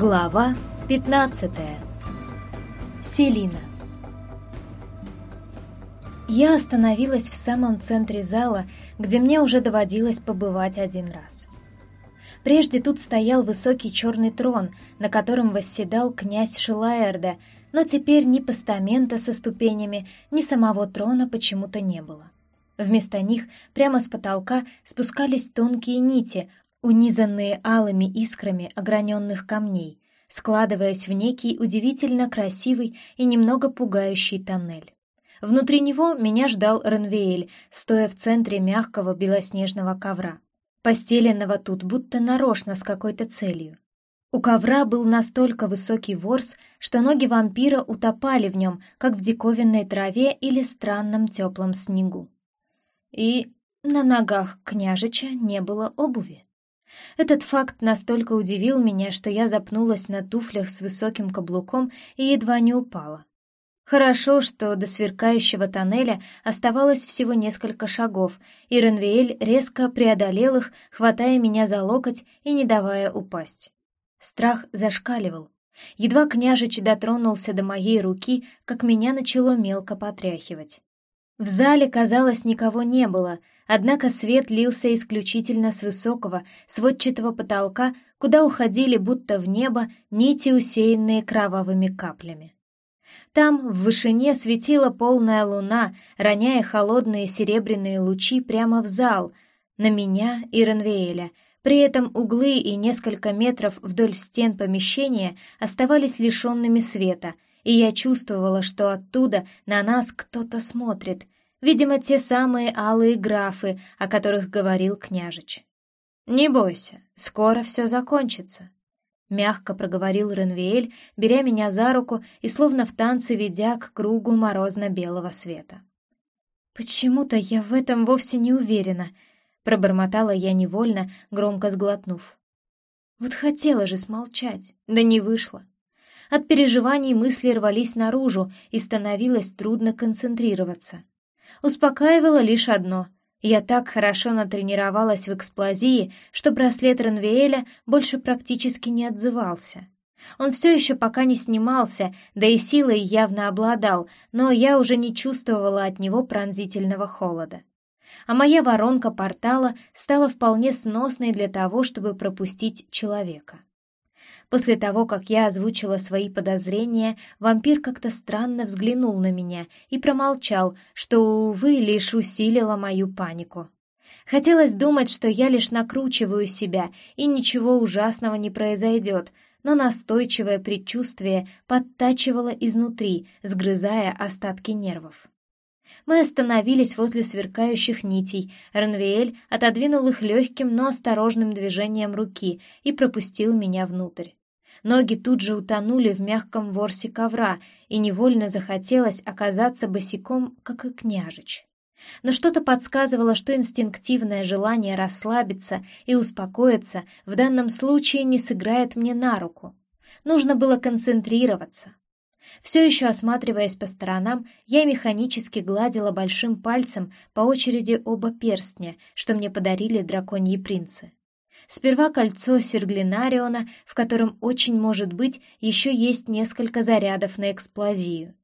Глава 15. Селина. Я остановилась в самом центре зала, где мне уже доводилось побывать один раз. Прежде тут стоял высокий черный трон, на котором восседал князь Шилаэрда, но теперь ни постамента со ступенями, ни самого трона почему-то не было. Вместо них прямо с потолка спускались тонкие нити, унизанные алыми искрами ограненных камней, складываясь в некий удивительно красивый и немного пугающий тоннель. Внутри него меня ждал Ренвеэль, стоя в центре мягкого белоснежного ковра, постеленного тут будто нарочно с какой-то целью. У ковра был настолько высокий ворс, что ноги вампира утопали в нем, как в диковинной траве или странном теплом снегу. И на ногах княжича не было обуви. Этот факт настолько удивил меня, что я запнулась на туфлях с высоким каблуком и едва не упала. Хорошо, что до сверкающего тоннеля оставалось всего несколько шагов, и Ренвиэль резко преодолел их, хватая меня за локоть и не давая упасть. Страх зашкаливал. Едва княжич дотронулся до моей руки, как меня начало мелко потряхивать. В зале, казалось, никого не было, однако свет лился исключительно с высокого, сводчатого потолка, куда уходили будто в небо нити, усеянные кровавыми каплями. Там, в вышине, светила полная луна, роняя холодные серебряные лучи прямо в зал, на меня и Ренвеэля. При этом углы и несколько метров вдоль стен помещения оставались лишенными света — и я чувствовала, что оттуда на нас кто-то смотрит, видимо, те самые алые графы, о которых говорил княжич. «Не бойся, скоро все закончится», — мягко проговорил Ренвиэль, беря меня за руку и словно в танце ведя к кругу морозно-белого света. «Почему-то я в этом вовсе не уверена», — пробормотала я невольно, громко сглотнув. «Вот хотела же смолчать, да не вышло. От переживаний мысли рвались наружу, и становилось трудно концентрироваться. Успокаивало лишь одно — я так хорошо натренировалась в эксплозии, что браслет Ренвиэля больше практически не отзывался. Он все еще пока не снимался, да и силой явно обладал, но я уже не чувствовала от него пронзительного холода. А моя воронка портала стала вполне сносной для того, чтобы пропустить человека. После того, как я озвучила свои подозрения, вампир как-то странно взглянул на меня и промолчал, что, увы, лишь усилило мою панику. Хотелось думать, что я лишь накручиваю себя, и ничего ужасного не произойдет, но настойчивое предчувствие подтачивало изнутри, сгрызая остатки нервов. Мы остановились возле сверкающих нитей. Ранвиэль отодвинул их легким, но осторожным движением руки и пропустил меня внутрь. Ноги тут же утонули в мягком ворсе ковра, и невольно захотелось оказаться босиком, как и княжич. Но что-то подсказывало, что инстинктивное желание расслабиться и успокоиться в данном случае не сыграет мне на руку. Нужно было концентрироваться. Все еще осматриваясь по сторонам, я механически гладила большим пальцем по очереди оба перстня, что мне подарили драконьи принцы. Сперва кольцо Серглинариона, в котором очень может быть еще есть несколько зарядов на эксплозию.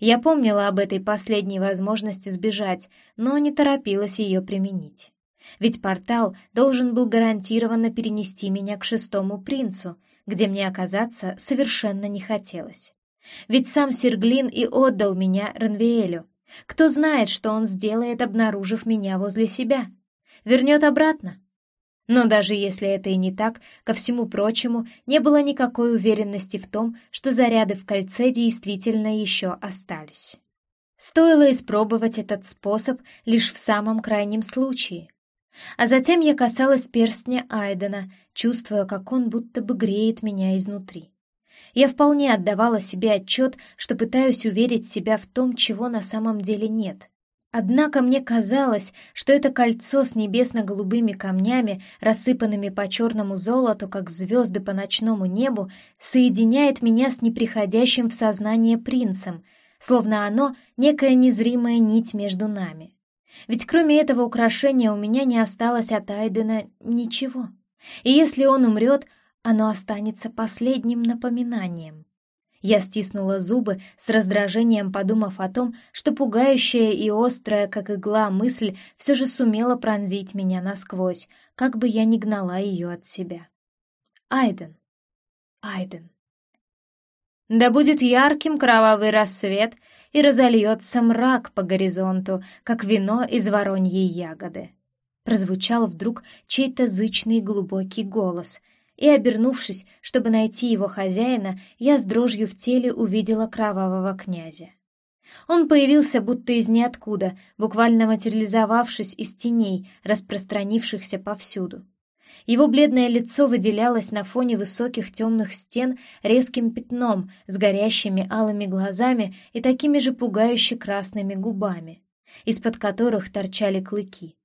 Я помнила об этой последней возможности сбежать, но не торопилась ее применить. Ведь портал должен был гарантированно перенести меня к шестому принцу, где мне оказаться совершенно не хотелось. Ведь сам Серглин и отдал меня Ранвиэлю. Кто знает, что он сделает, обнаружив меня возле себя? Вернет обратно? Но даже если это и не так, ко всему прочему, не было никакой уверенности в том, что заряды в кольце действительно еще остались. Стоило испробовать этот способ лишь в самом крайнем случае. А затем я касалась перстня Айдена, чувствуя, как он будто бы греет меня изнутри. Я вполне отдавала себе отчет, что пытаюсь уверить себя в том, чего на самом деле нет — Однако мне казалось, что это кольцо с небесно-голубыми камнями, рассыпанными по черному золоту, как звезды по ночному небу, соединяет меня с неприходящим в сознание принцем, словно оно — некая незримая нить между нами. Ведь кроме этого украшения у меня не осталось от Айдена ничего. И если он умрет, оно останется последним напоминанием. Я стиснула зубы с раздражением, подумав о том, что пугающая и острая, как игла, мысль все же сумела пронзить меня насквозь, как бы я ни гнала ее от себя. Айден. Айден. Да будет ярким кровавый рассвет и разольется мрак по горизонту, как вино из вороньей ягоды. Прозвучал вдруг чей-то зычный глубокий голос — и, обернувшись, чтобы найти его хозяина, я с дрожью в теле увидела кровавого князя. Он появился будто из ниоткуда, буквально материализовавшись из теней, распространившихся повсюду. Его бледное лицо выделялось на фоне высоких темных стен резким пятном с горящими алыми глазами и такими же пугающе красными губами, из-под которых торчали клыки.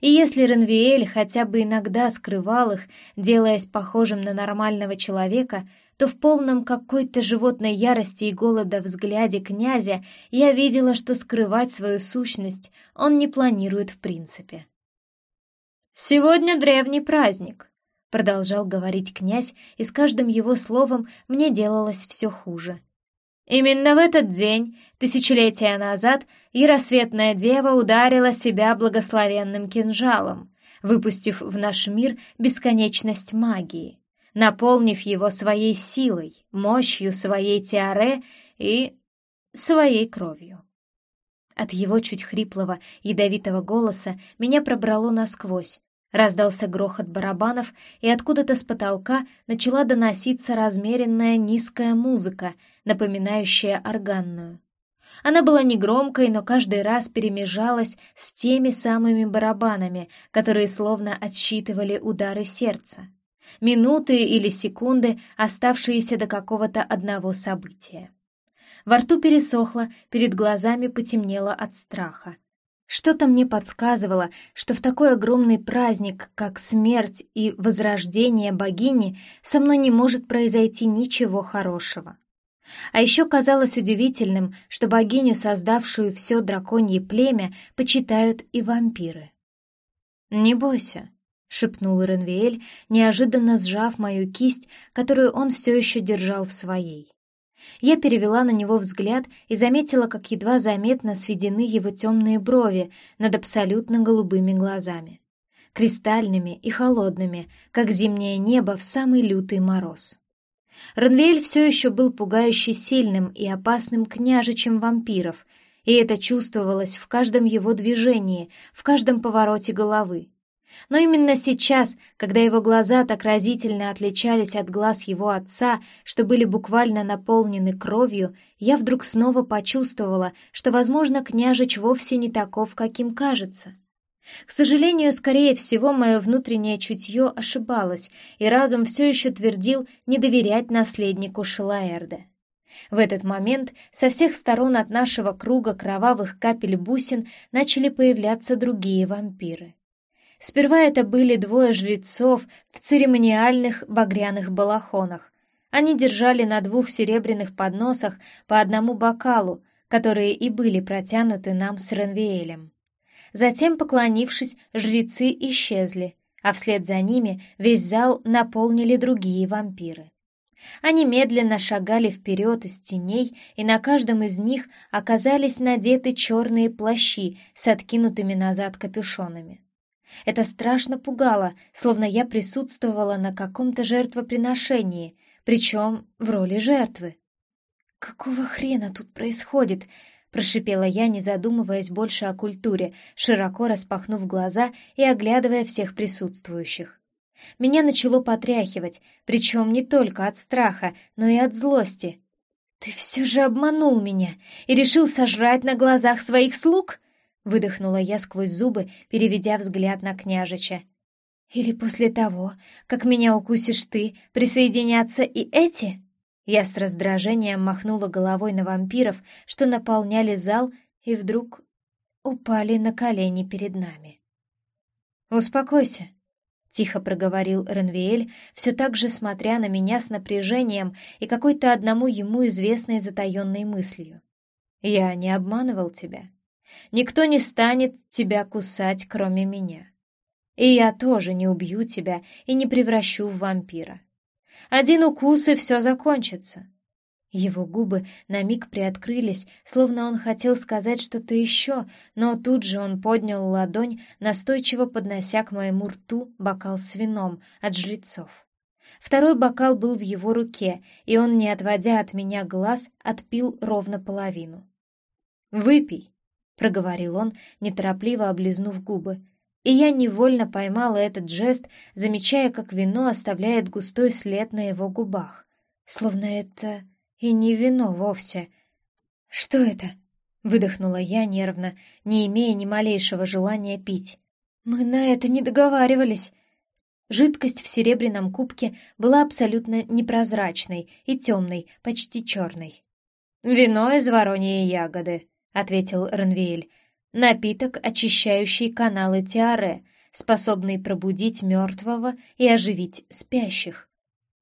И если Ренвиэль хотя бы иногда скрывал их, делаясь похожим на нормального человека, то в полном какой-то животной ярости и голода взгляде князя я видела, что скрывать свою сущность он не планирует в принципе. «Сегодня древний праздник», — продолжал говорить князь, и с каждым его словом мне делалось все хуже. Именно в этот день, тысячелетия назад, Яросветная Дева ударила себя благословенным кинжалом, выпустив в наш мир бесконечность магии, наполнив его своей силой, мощью своей тиаре и своей кровью. От его чуть хриплого, ядовитого голоса меня пробрало насквозь, Раздался грохот барабанов, и откуда-то с потолка начала доноситься размеренная низкая музыка, напоминающая органную. Она была негромкой, но каждый раз перемежалась с теми самыми барабанами, которые словно отсчитывали удары сердца. Минуты или секунды, оставшиеся до какого-то одного события. Во рту пересохло, перед глазами потемнело от страха. Что-то мне подсказывало, что в такой огромный праздник, как смерть и возрождение богини, со мной не может произойти ничего хорошего. А еще казалось удивительным, что богиню, создавшую все драконье племя, почитают и вампиры. «Не бойся», — шепнул Ренвиэль, неожиданно сжав мою кисть, которую он все еще держал в своей. Я перевела на него взгляд и заметила, как едва заметно сведены его темные брови над абсолютно голубыми глазами. Кристальными и холодными, как зимнее небо в самый лютый мороз. Ранвель все еще был пугающе сильным и опасным княжичем вампиров, и это чувствовалось в каждом его движении, в каждом повороте головы. Но именно сейчас, когда его глаза так разительно отличались от глаз его отца, что были буквально наполнены кровью, я вдруг снова почувствовала, что, возможно, княжич вовсе не таков, каким кажется. К сожалению, скорее всего, мое внутреннее чутье ошибалось, и разум все еще твердил не доверять наследнику Шилаэрда. В этот момент со всех сторон от нашего круга кровавых капель бусин начали появляться другие вампиры. Сперва это были двое жрецов в церемониальных багряных балахонах. Они держали на двух серебряных подносах по одному бокалу, которые и были протянуты нам с Ренвиэлем. Затем, поклонившись, жрецы исчезли, а вслед за ними весь зал наполнили другие вампиры. Они медленно шагали вперед из теней, и на каждом из них оказались надеты черные плащи с откинутыми назад капюшонами. Это страшно пугало, словно я присутствовала на каком-то жертвоприношении, причем в роли жертвы. «Какого хрена тут происходит?» — прошипела я, не задумываясь больше о культуре, широко распахнув глаза и оглядывая всех присутствующих. Меня начало потряхивать, причем не только от страха, но и от злости. «Ты все же обманул меня и решил сожрать на глазах своих слуг?» Выдохнула я сквозь зубы, переведя взгляд на княжича. «Или после того, как меня укусишь ты, присоединятся и эти?» Я с раздражением махнула головой на вампиров, что наполняли зал, и вдруг упали на колени перед нами. «Успокойся», — тихо проговорил Ренвиэль, все так же смотря на меня с напряжением и какой-то одному ему известной затаенной мыслью. «Я не обманывал тебя. Никто не станет тебя кусать, кроме меня. И я тоже не убью тебя и не превращу в вампира. Один укус, и все закончится. Его губы на миг приоткрылись, словно он хотел сказать что-то еще, но тут же он поднял ладонь, настойчиво поднося к моему рту бокал с вином от жрецов. Второй бокал был в его руке, и он, не отводя от меня глаз, отпил ровно половину. «Выпей», — проговорил он, неторопливо облизнув губы, и я невольно поймала этот жест, замечая, как вино оставляет густой след на его губах, словно это и не вино вовсе. «Что это?» — выдохнула я нервно, не имея ни малейшего желания пить. «Мы на это не договаривались». Жидкость в серебряном кубке была абсолютно непрозрачной и темной, почти черной. «Вино из вороньей ягоды», — ответил Ренвиэль. «Напиток, очищающий каналы Тиаре, способный пробудить мертвого и оживить спящих».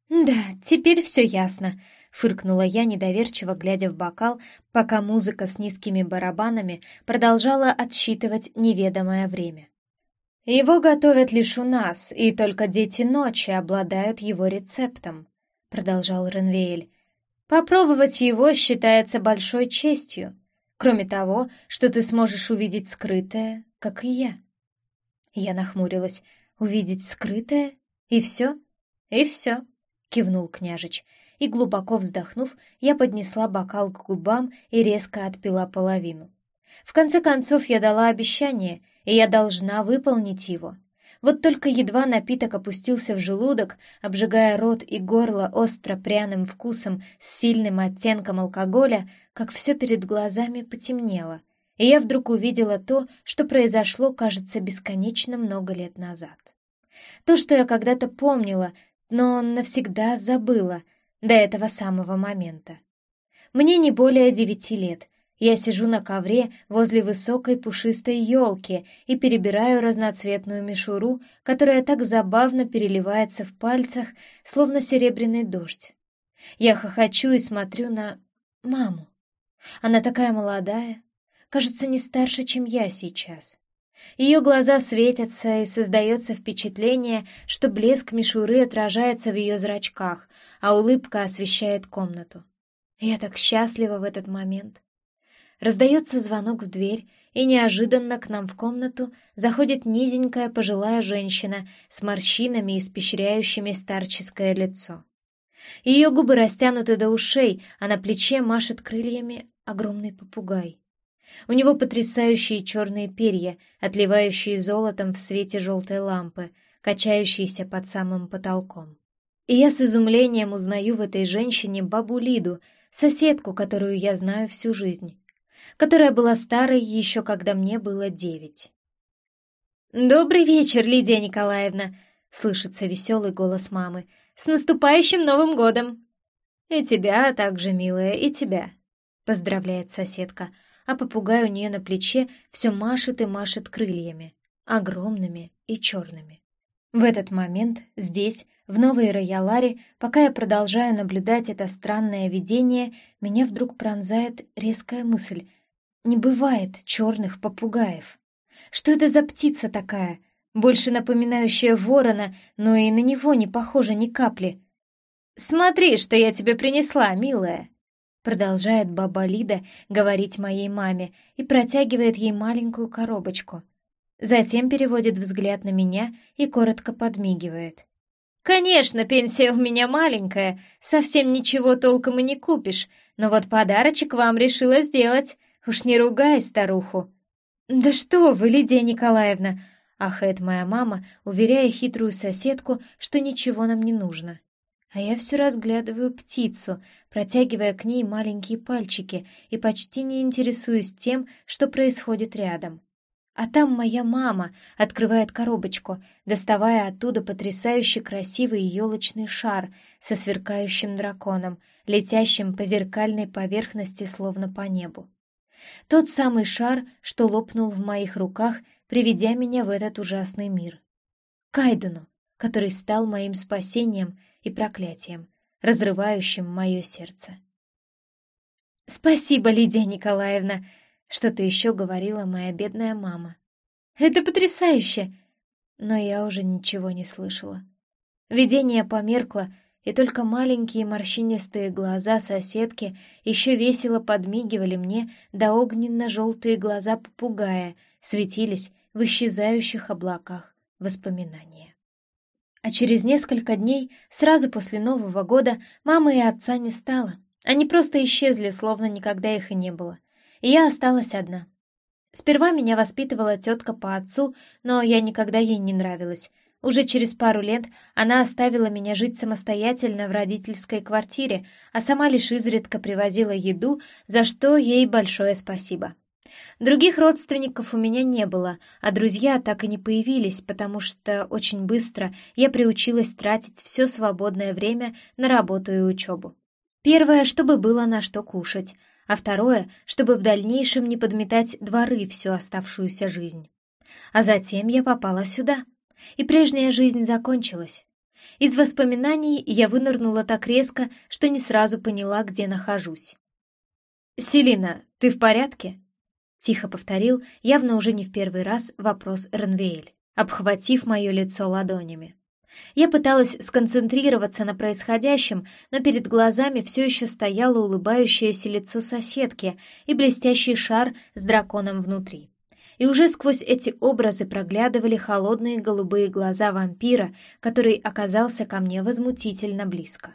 «Да, теперь все ясно», — фыркнула я, недоверчиво глядя в бокал, пока музыка с низкими барабанами продолжала отсчитывать неведомое время. «Его готовят лишь у нас, и только дети ночи обладают его рецептом», — продолжал Ренвейль. «Попробовать его считается большой честью, кроме того, что ты сможешь увидеть скрытое, как и я». Я нахмурилась. «Увидеть скрытое? И все?» «И все», — кивнул княжич и, глубоко вздохнув, я поднесла бокал к губам и резко отпила половину. В конце концов, я дала обещание, и я должна выполнить его. Вот только едва напиток опустился в желудок, обжигая рот и горло остро пряным вкусом с сильным оттенком алкоголя, как все перед глазами потемнело, и я вдруг увидела то, что произошло, кажется, бесконечно много лет назад. То, что я когда-то помнила, но навсегда забыла — до этого самого момента. Мне не более девяти лет. Я сижу на ковре возле высокой пушистой елки и перебираю разноцветную мишуру, которая так забавно переливается в пальцах, словно серебряный дождь. Я хохочу и смотрю на маму. Она такая молодая, кажется, не старше, чем я сейчас. Ее глаза светятся, и создается впечатление, что блеск мишуры отражается в ее зрачках, а улыбка освещает комнату. Я так счастлива в этот момент. Раздается звонок в дверь, и неожиданно к нам в комнату заходит низенькая пожилая женщина с морщинами, испещряющими старческое лицо. Ее губы растянуты до ушей, а на плече машет крыльями огромный попугай. У него потрясающие черные перья, отливающие золотом в свете желтой лампы, качающиеся под самым потолком. И я с изумлением узнаю в этой женщине бабу Лиду, соседку, которую я знаю всю жизнь, которая была старой еще когда мне было девять. «Добрый вечер, Лидия Николаевна!» — слышится веселый голос мамы. «С наступающим Новым годом!» «И тебя также, милая, и тебя!» — поздравляет соседка — а попугай у нее на плече все машет и машет крыльями, огромными и черными. В этот момент здесь, в Новой Рояларе, пока я продолжаю наблюдать это странное видение, меня вдруг пронзает резкая мысль. Не бывает черных попугаев. Что это за птица такая? Больше напоминающая ворона, но и на него не похожа ни капли. «Смотри, что я тебе принесла, милая!» Продолжает баба Лида говорить моей маме и протягивает ей маленькую коробочку. Затем переводит взгляд на меня и коротко подмигивает. «Конечно, пенсия у меня маленькая, совсем ничего толком и не купишь, но вот подарочек вам решила сделать. Уж не ругай старуху». «Да что вы, Лидия Николаевна!» — ахает моя мама, уверяя хитрую соседку, что ничего нам не нужно. А я все разглядываю птицу, протягивая к ней маленькие пальчики и почти не интересуюсь тем, что происходит рядом. А там моя мама открывает коробочку, доставая оттуда потрясающе красивый елочный шар со сверкающим драконом, летящим по зеркальной поверхности словно по небу. Тот самый шар, что лопнул в моих руках, приведя меня в этот ужасный мир. Кайдуну, который стал моим спасением — и проклятием, разрывающим мое сердце. «Спасибо, Лидия Николаевна!» Что-то еще говорила моя бедная мама. «Это потрясающе!» Но я уже ничего не слышала. Видение померкло, и только маленькие морщинистые глаза соседки еще весело подмигивали мне, да огненно-желтые глаза попугая светились в исчезающих облаках воспоминания. А через несколько дней, сразу после Нового года, мамы и отца не стало. Они просто исчезли, словно никогда их и не было. И я осталась одна. Сперва меня воспитывала тетка по отцу, но я никогда ей не нравилась. Уже через пару лет она оставила меня жить самостоятельно в родительской квартире, а сама лишь изредка привозила еду, за что ей большое спасибо. Других родственников у меня не было, а друзья так и не появились, потому что очень быстро я приучилась тратить все свободное время на работу и учебу. Первое, чтобы было на что кушать, а второе, чтобы в дальнейшем не подметать дворы всю оставшуюся жизнь. А затем я попала сюда — и прежняя жизнь закончилась. Из воспоминаний я вынырнула так резко, что не сразу поняла, где нахожусь. «Селина, ты в порядке?» — тихо повторил, явно уже не в первый раз, вопрос Ренвеэль, обхватив мое лицо ладонями. Я пыталась сконцентрироваться на происходящем, но перед глазами все еще стояло улыбающееся лицо соседки и блестящий шар с драконом внутри и уже сквозь эти образы проглядывали холодные голубые глаза вампира, который оказался ко мне возмутительно близко.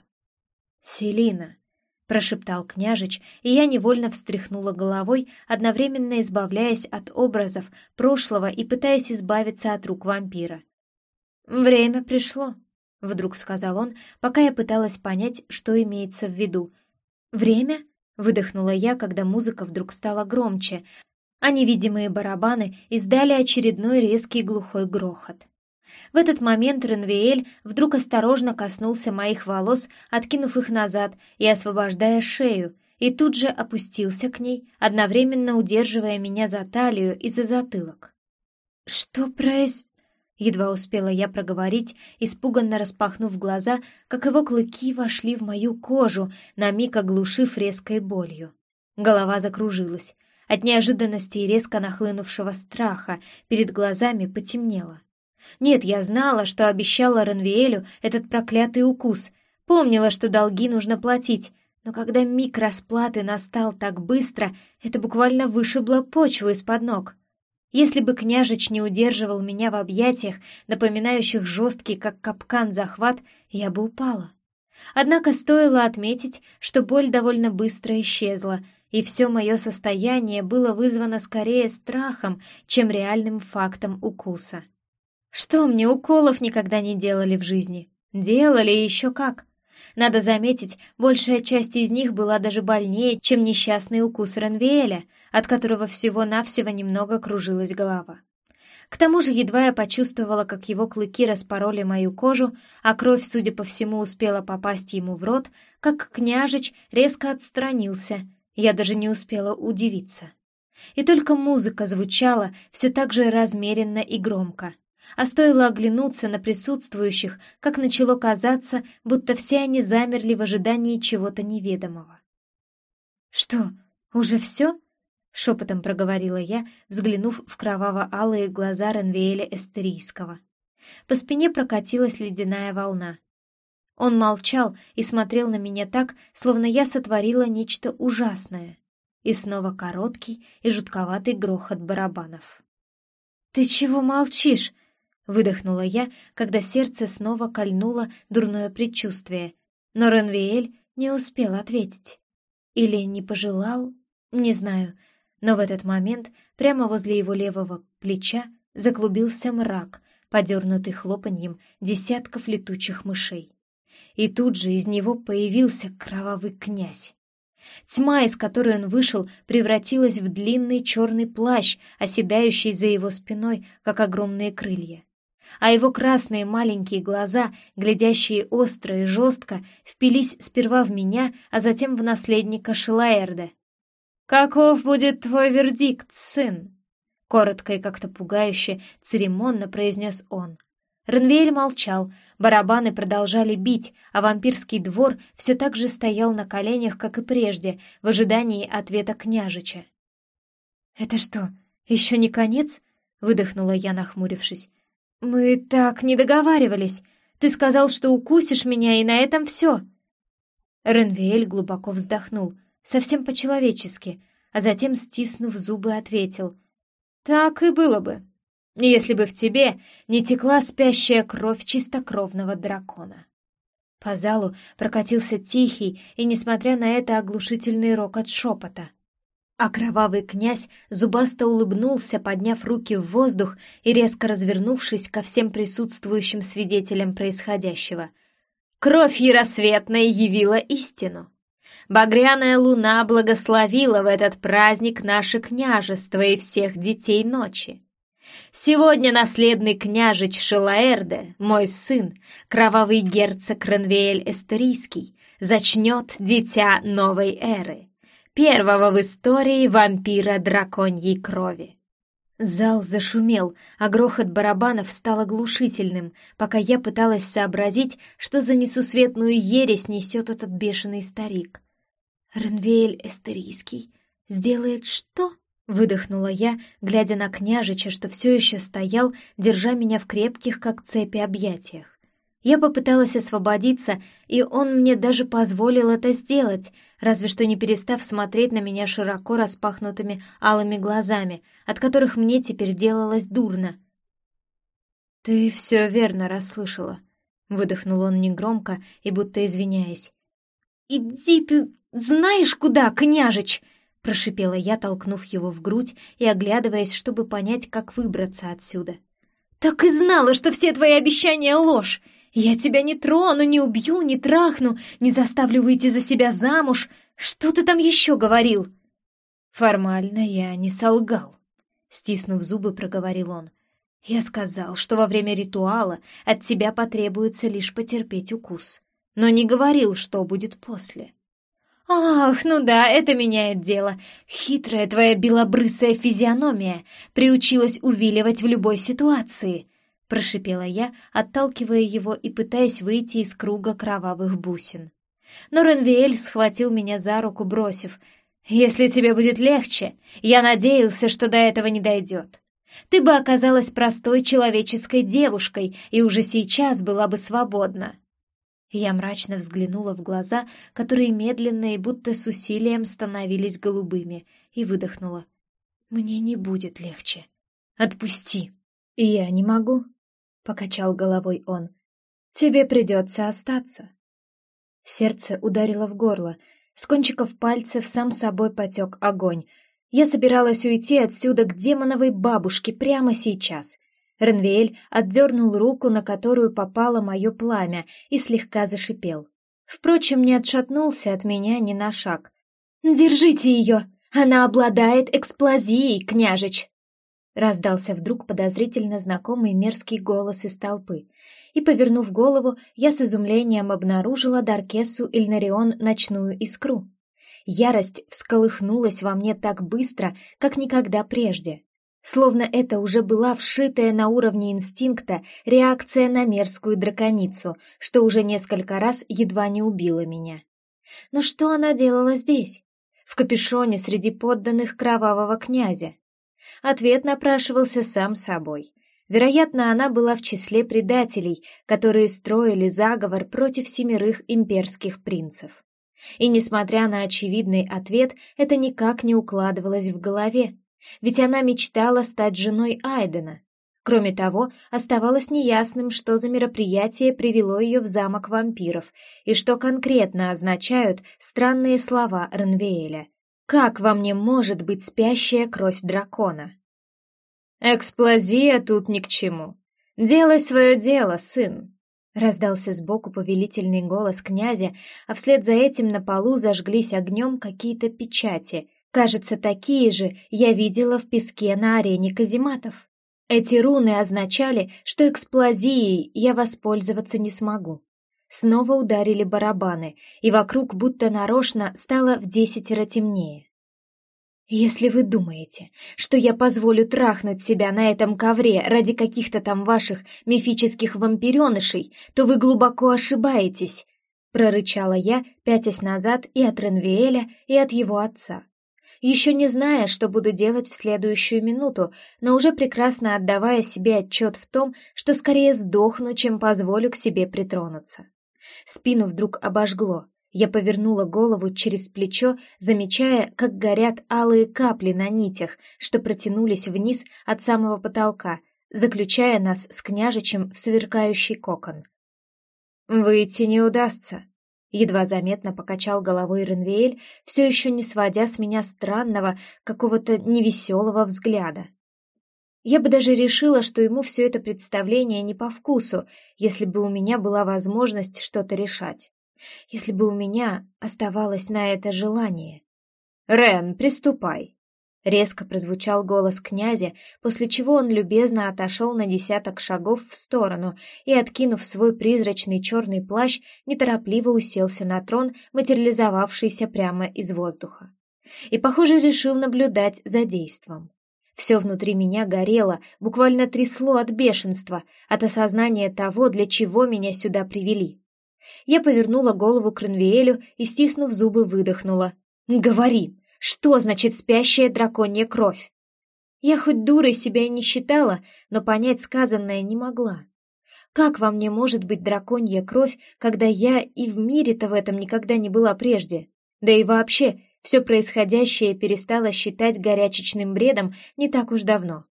«Селина», — прошептал княжич, и я невольно встряхнула головой, одновременно избавляясь от образов прошлого и пытаясь избавиться от рук вампира. «Время пришло», — вдруг сказал он, пока я пыталась понять, что имеется в виду. «Время?» — выдохнула я, когда музыка вдруг стала громче, а невидимые барабаны издали очередной резкий глухой грохот. В этот момент Ренвиэль вдруг осторожно коснулся моих волос, откинув их назад и освобождая шею, и тут же опустился к ней, одновременно удерживая меня за талию и за затылок. «Что проис...» Едва успела я проговорить, испуганно распахнув глаза, как его клыки вошли в мою кожу, на миг оглушив резкой болью. Голова закружилась, от неожиданности и резко нахлынувшего страха перед глазами потемнело. Нет, я знала, что обещала Ранвиэлю этот проклятый укус, помнила, что долги нужно платить, но когда миг расплаты настал так быстро, это буквально вышибло почву из-под ног. Если бы княжич не удерживал меня в объятиях, напоминающих жесткий, как капкан, захват, я бы упала. Однако стоило отметить, что боль довольно быстро исчезла, и все мое состояние было вызвано скорее страхом, чем реальным фактом укуса. Что мне уколов никогда не делали в жизни? Делали еще как. Надо заметить, большая часть из них была даже больнее, чем несчастный укус Ренвиэля, от которого всего-навсего немного кружилась голова. К тому же едва я почувствовала, как его клыки распороли мою кожу, а кровь, судя по всему, успела попасть ему в рот, как княжич резко отстранился я даже не успела удивиться. И только музыка звучала все так же размеренно и громко. А стоило оглянуться на присутствующих, как начало казаться, будто все они замерли в ожидании чего-то неведомого. «Что, уже все?» — шепотом проговорила я, взглянув в кроваво-алые глаза Ренвеэля Эстерийского. По спине прокатилась ледяная волна. Он молчал и смотрел на меня так, словно я сотворила нечто ужасное. И снова короткий и жутковатый грохот барабанов. «Ты чего молчишь?» — выдохнула я, когда сердце снова кольнуло дурное предчувствие. Но Ренвиэль не успел ответить. Или не пожелал, не знаю. Но в этот момент прямо возле его левого плеча заклубился мрак, подернутый хлопаньем десятков летучих мышей и тут же из него появился кровавый князь. Тьма, из которой он вышел, превратилась в длинный черный плащ, оседающий за его спиной, как огромные крылья. А его красные маленькие глаза, глядящие остро и жестко, впились сперва в меня, а затем в наследника Шилаэрда. «Каков будет твой вердикт, сын?» Коротко и как-то пугающе, церемонно произнес он. Ренвейль молчал, барабаны продолжали бить, а вампирский двор все так же стоял на коленях, как и прежде, в ожидании ответа княжича. «Это что, еще не конец?» — выдохнула я, нахмурившись. «Мы так не договаривались. Ты сказал, что укусишь меня, и на этом все!» Ренвиэль глубоко вздохнул, совсем по-человечески, а затем, стиснув зубы, ответил. «Так и было бы, если бы в тебе не текла спящая кровь чистокровного дракона». По залу прокатился тихий и, несмотря на это, оглушительный рокот шепота. А кровавый князь зубасто улыбнулся, подняв руки в воздух и резко развернувшись ко всем присутствующим свидетелям происходящего. Кровь Яросветной явила истину. Багряная луна благословила в этот праздник наше княжество и всех детей ночи. Сегодня наследный княжич Шелаэрде, мой сын, кровавый герцог Ренвеэль Эстерийский, зачнет дитя новой эры, первого в истории вампира драконьей крови. Зал зашумел, а грохот барабанов стал оглушительным, пока я пыталась сообразить, что за несусветную ересь несет этот бешеный старик. Ренвеэль Эстерийский сделает что? Выдохнула я, глядя на княжича, что все еще стоял, держа меня в крепких, как цепи, объятиях. Я попыталась освободиться, и он мне даже позволил это сделать, разве что не перестав смотреть на меня широко распахнутыми алыми глазами, от которых мне теперь делалось дурно. «Ты все верно расслышала», — выдохнул он негромко и будто извиняясь. «Иди ты знаешь куда, княжич!» прошипела я, толкнув его в грудь и оглядываясь, чтобы понять, как выбраться отсюда. «Так и знала, что все твои обещания — ложь! Я тебя не трону, не убью, не трахну, не заставлю выйти за себя замуж! Что ты там еще говорил?» «Формально я не солгал», — стиснув зубы, проговорил он. «Я сказал, что во время ритуала от тебя потребуется лишь потерпеть укус, но не говорил, что будет после. «Ах, ну да, это меняет дело. Хитрая твоя белобрысая физиономия приучилась увиливать в любой ситуации», — прошипела я, отталкивая его и пытаясь выйти из круга кровавых бусин. Но Ренвиэль схватил меня за руку, бросив. «Если тебе будет легче, я надеялся, что до этого не дойдет. Ты бы оказалась простой человеческой девушкой и уже сейчас была бы свободна». Я мрачно взглянула в глаза, которые медленно и будто с усилием становились голубыми, и выдохнула. «Мне не будет легче. Отпусти!» «Я не могу», — покачал головой он. «Тебе придется остаться». Сердце ударило в горло, с кончиков пальцев сам собой потек огонь. Я собиралась уйти отсюда к демоновой бабушке прямо сейчас, Ренвеэль отдернул руку, на которую попало мое пламя, и слегка зашипел. Впрочем, не отшатнулся от меня ни на шаг. «Держите ее! Она обладает эксплозией, княжич!» Раздался вдруг подозрительно знакомый мерзкий голос из толпы, и, повернув голову, я с изумлением обнаружила Даркесу Ильнарион ночную искру. Ярость всколыхнулась во мне так быстро, как никогда прежде словно это уже была вшитая на уровне инстинкта реакция на мерзкую драконицу, что уже несколько раз едва не убила меня. Но что она делала здесь? В капюшоне среди подданных кровавого князя? Ответ напрашивался сам собой. Вероятно, она была в числе предателей, которые строили заговор против семерых имперских принцев. И несмотря на очевидный ответ, это никак не укладывалось в голове. Ведь она мечтала стать женой Айдена. Кроме того, оставалось неясным, что за мероприятие привело ее в замок вампиров и что конкретно означают странные слова Ренвеэля. «Как во мне может быть спящая кровь дракона?» «Эксплозия тут ни к чему. Делай свое дело, сын!» Раздался сбоку повелительный голос князя, а вслед за этим на полу зажглись огнем какие-то печати, Кажется, такие же я видела в песке на арене казематов. Эти руны означали, что эксплозией я воспользоваться не смогу. Снова ударили барабаны, и вокруг будто нарочно стало в десятеро темнее. «Если вы думаете, что я позволю трахнуть себя на этом ковре ради каких-то там ваших мифических вампиренышей, то вы глубоко ошибаетесь», — прорычала я, пятясь назад и от Ренвиэля, и от его отца. еще не зная, что буду делать в следующую минуту, но уже прекрасно отдавая себе отчет в том, что скорее сдохну, чем позволю к себе притронуться. Спину вдруг обожгло. Я повернула голову через плечо, замечая, как горят алые капли на нитях, что протянулись вниз от самого потолка, заключая нас с княжичем в сверкающий кокон. «Выйти не удастся», — едва заметно покачал головой Ренвеэль, все еще не сводя с меня странного, какого-то невеселого взгляда. Я бы даже решила, что ему все это представление не по вкусу, если бы у меня была возможность что-то решать. Если бы у меня оставалось на это желание. «Рен, приступай!» Резко прозвучал голос князя, после чего он любезно отошел на десяток шагов в сторону и, откинув свой призрачный черный плащ, неторопливо уселся на трон, материализовавшийся прямо из воздуха. И, похоже, решил наблюдать за действом. Все внутри меня горело, буквально трясло от бешенства, от осознания того, для чего меня сюда привели. Я повернула голову к Ренвиэлю и, стиснув зубы, выдохнула. «Говори, что значит спящая драконья кровь?» Я хоть дурой себя и не считала, но понять сказанное не могла. Как во мне может быть драконья кровь, когда я и в мире-то в этом никогда не была прежде? Да и вообще, все происходящее перестала считать горячечным бредом не так уж давно.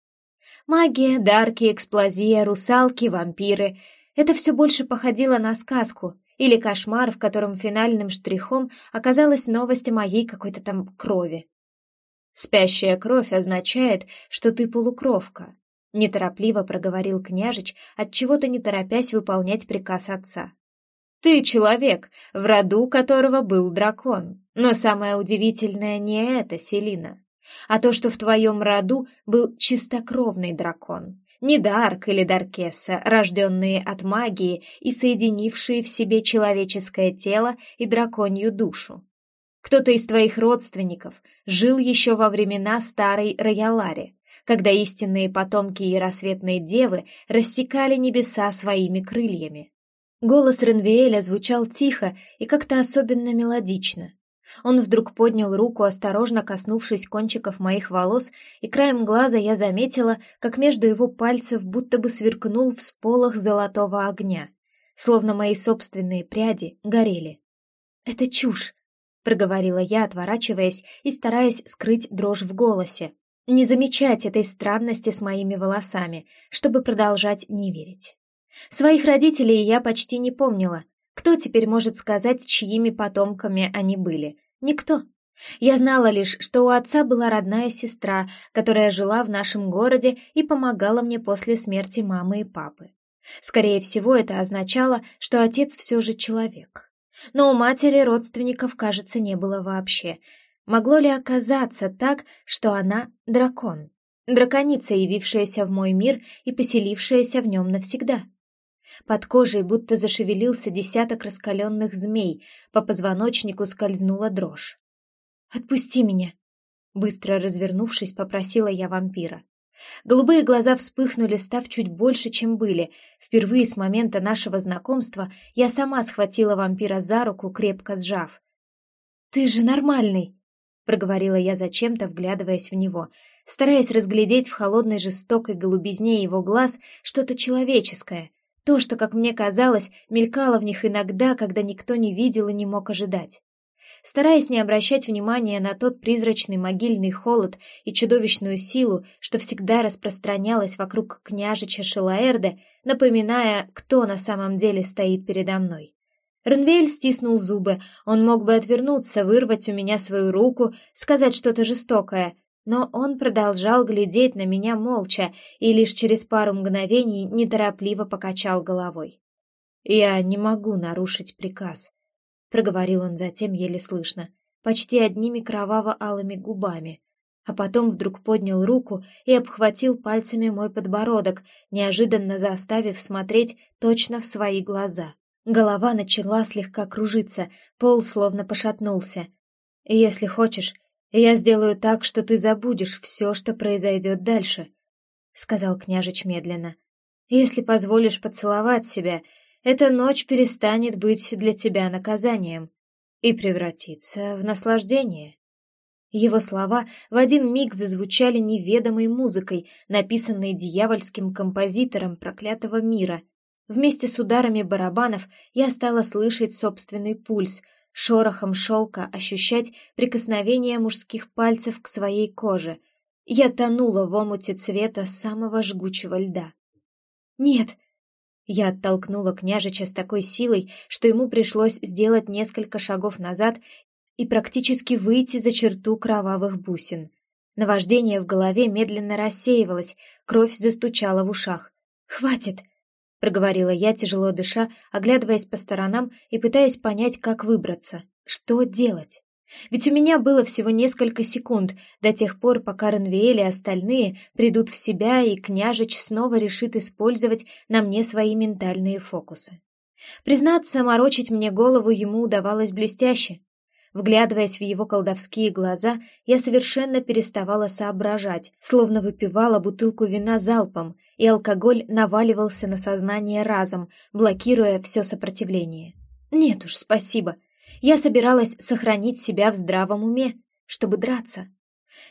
Магия, дарки, эксплозия, русалки, вампиры — это все больше походило на сказку или кошмар, в котором финальным штрихом оказалась новость о моей какой-то там крови. «Спящая кровь означает, что ты полукровка», — неторопливо проговорил княжич, отчего-то не торопясь выполнять приказ отца. Ты человек, в роду которого был дракон. Но самое удивительное не это, Селина, а то, что в твоем роду был чистокровный дракон. Не Дарк или Даркесса, рожденные от магии и соединившие в себе человеческое тело и драконью душу. Кто-то из твоих родственников жил еще во времена старой Роялари, когда истинные потомки и рассветные девы рассекали небеса своими крыльями. Голос Ренвиэля звучал тихо и как-то особенно мелодично. Он вдруг поднял руку, осторожно коснувшись кончиков моих волос, и краем глаза я заметила, как между его пальцев будто бы сверкнул всполох золотого огня, словно мои собственные пряди горели. «Это чушь!» — проговорила я, отворачиваясь и стараясь скрыть дрожь в голосе, не замечать этой странности с моими волосами, чтобы продолжать не верить. Своих родителей я почти не помнила. Кто теперь может сказать, чьими потомками они были? Никто. Я знала лишь, что у отца была родная сестра, которая жила в нашем городе и помогала мне после смерти мамы и папы. Скорее всего, это означало, что отец все же человек. Но у матери родственников, кажется, не было вообще. Могло ли оказаться так, что она дракон? Драконица, явившаяся в мой мир и поселившаяся в нем навсегда. Под кожей будто зашевелился десяток раскаленных змей, по позвоночнику скользнула дрожь. «Отпусти меня!» Быстро развернувшись, попросила я вампира. Голубые глаза вспыхнули, став чуть больше, чем были. Впервые с момента нашего знакомства я сама схватила вампира за руку, крепко сжав. «Ты же нормальный!» — проговорила я зачем-то, вглядываясь в него, стараясь разглядеть в холодной жестокой голубизне его глаз что-то человеческое, то, что, как мне казалось, мелькало в них иногда, когда никто не видел и не мог ожидать. Стараясь не обращать внимания на тот призрачный могильный холод и чудовищную силу, что всегда распространялась вокруг княжича Шилаэрда, напоминая, кто на самом деле стоит передо мной. Ренвель стиснул зубы, он мог бы отвернуться, вырвать у меня свою руку, сказать что-то жестокое, но он продолжал глядеть на меня молча и лишь через пару мгновений неторопливо покачал головой. «Я не могу нарушить приказ», — проговорил он затем еле слышно, почти одними кроваво-алыми губами, а потом вдруг поднял руку и обхватил пальцами мой подбородок, неожиданно заставив смотреть точно в свои глаза. Голова начала слегка кружиться, пол словно пошатнулся. «Если хочешь, я сделаю так, что ты забудешь все, что произойдет дальше», — сказал княжич медленно. «Если позволишь поцеловать себя, эта ночь перестанет быть для тебя наказанием и превратится в наслаждение». Его слова в один миг зазвучали неведомой музыкой, написанной дьявольским композитором проклятого мира. Вместе с ударами барабанов я стала слышать собственный пульс, шорохом шелка ощущать прикосновение мужских пальцев к своей коже. Я тонула в омуте цвета самого жгучего льда. «Нет!» Я оттолкнула княжича с такой силой, что ему пришлось сделать несколько шагов назад и практически выйти за черту кровавых бусин. Наваждение в голове медленно рассеивалось, кровь застучала в ушах. «Хватит!» — проговорила я, тяжело дыша, оглядываясь по сторонам и пытаясь понять, как выбраться. Что делать? Ведь у меня было всего несколько секунд до тех пор, пока Ранвиэль и остальные придут в себя, и княжич снова решит использовать на мне свои ментальные фокусы. Признаться, морочить мне голову ему удавалось блестяще. Вглядываясь в его колдовские глаза, я совершенно переставала соображать, словно выпивала бутылку вина залпом, и алкоголь наваливался на сознание разом, блокируя все сопротивление. Нет уж, спасибо. Я собиралась сохранить себя в здравом уме, чтобы драться.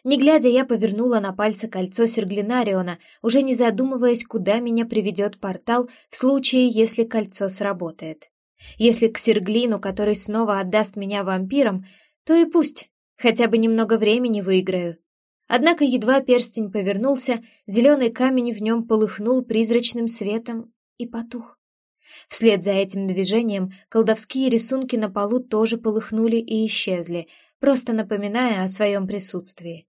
Не глядя, я повернула на пальце кольцо Серглинариона, уже не задумываясь, куда меня приведет портал в случае, если кольцо сработает. Если к Серглину, который снова отдаст меня вампирам, то и пусть, хотя бы немного времени выиграю. Однако едва перстень повернулся, зеленый камень в нем полыхнул призрачным светом и потух. Вслед за этим движением колдовские рисунки на полу тоже полыхнули и исчезли, просто напоминая о своем присутствии.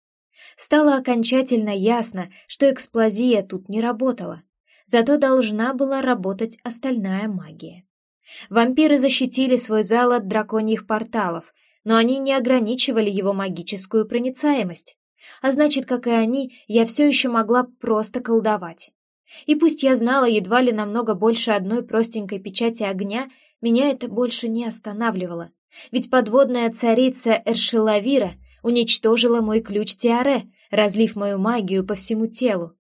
Стало окончательно ясно, что эксплозия тут не работала, зато должна была работать остальная магия. Вампиры защитили свой зал от драконьих порталов, но они не ограничивали его магическую проницаемость. А значит, как и они, я все еще могла просто колдовать. И пусть я знала едва ли намного больше одной простенькой печати огня, меня это больше не останавливало. Ведь подводная царица Эршилавира уничтожила мой ключ Тиаре, разлив мою магию по всему телу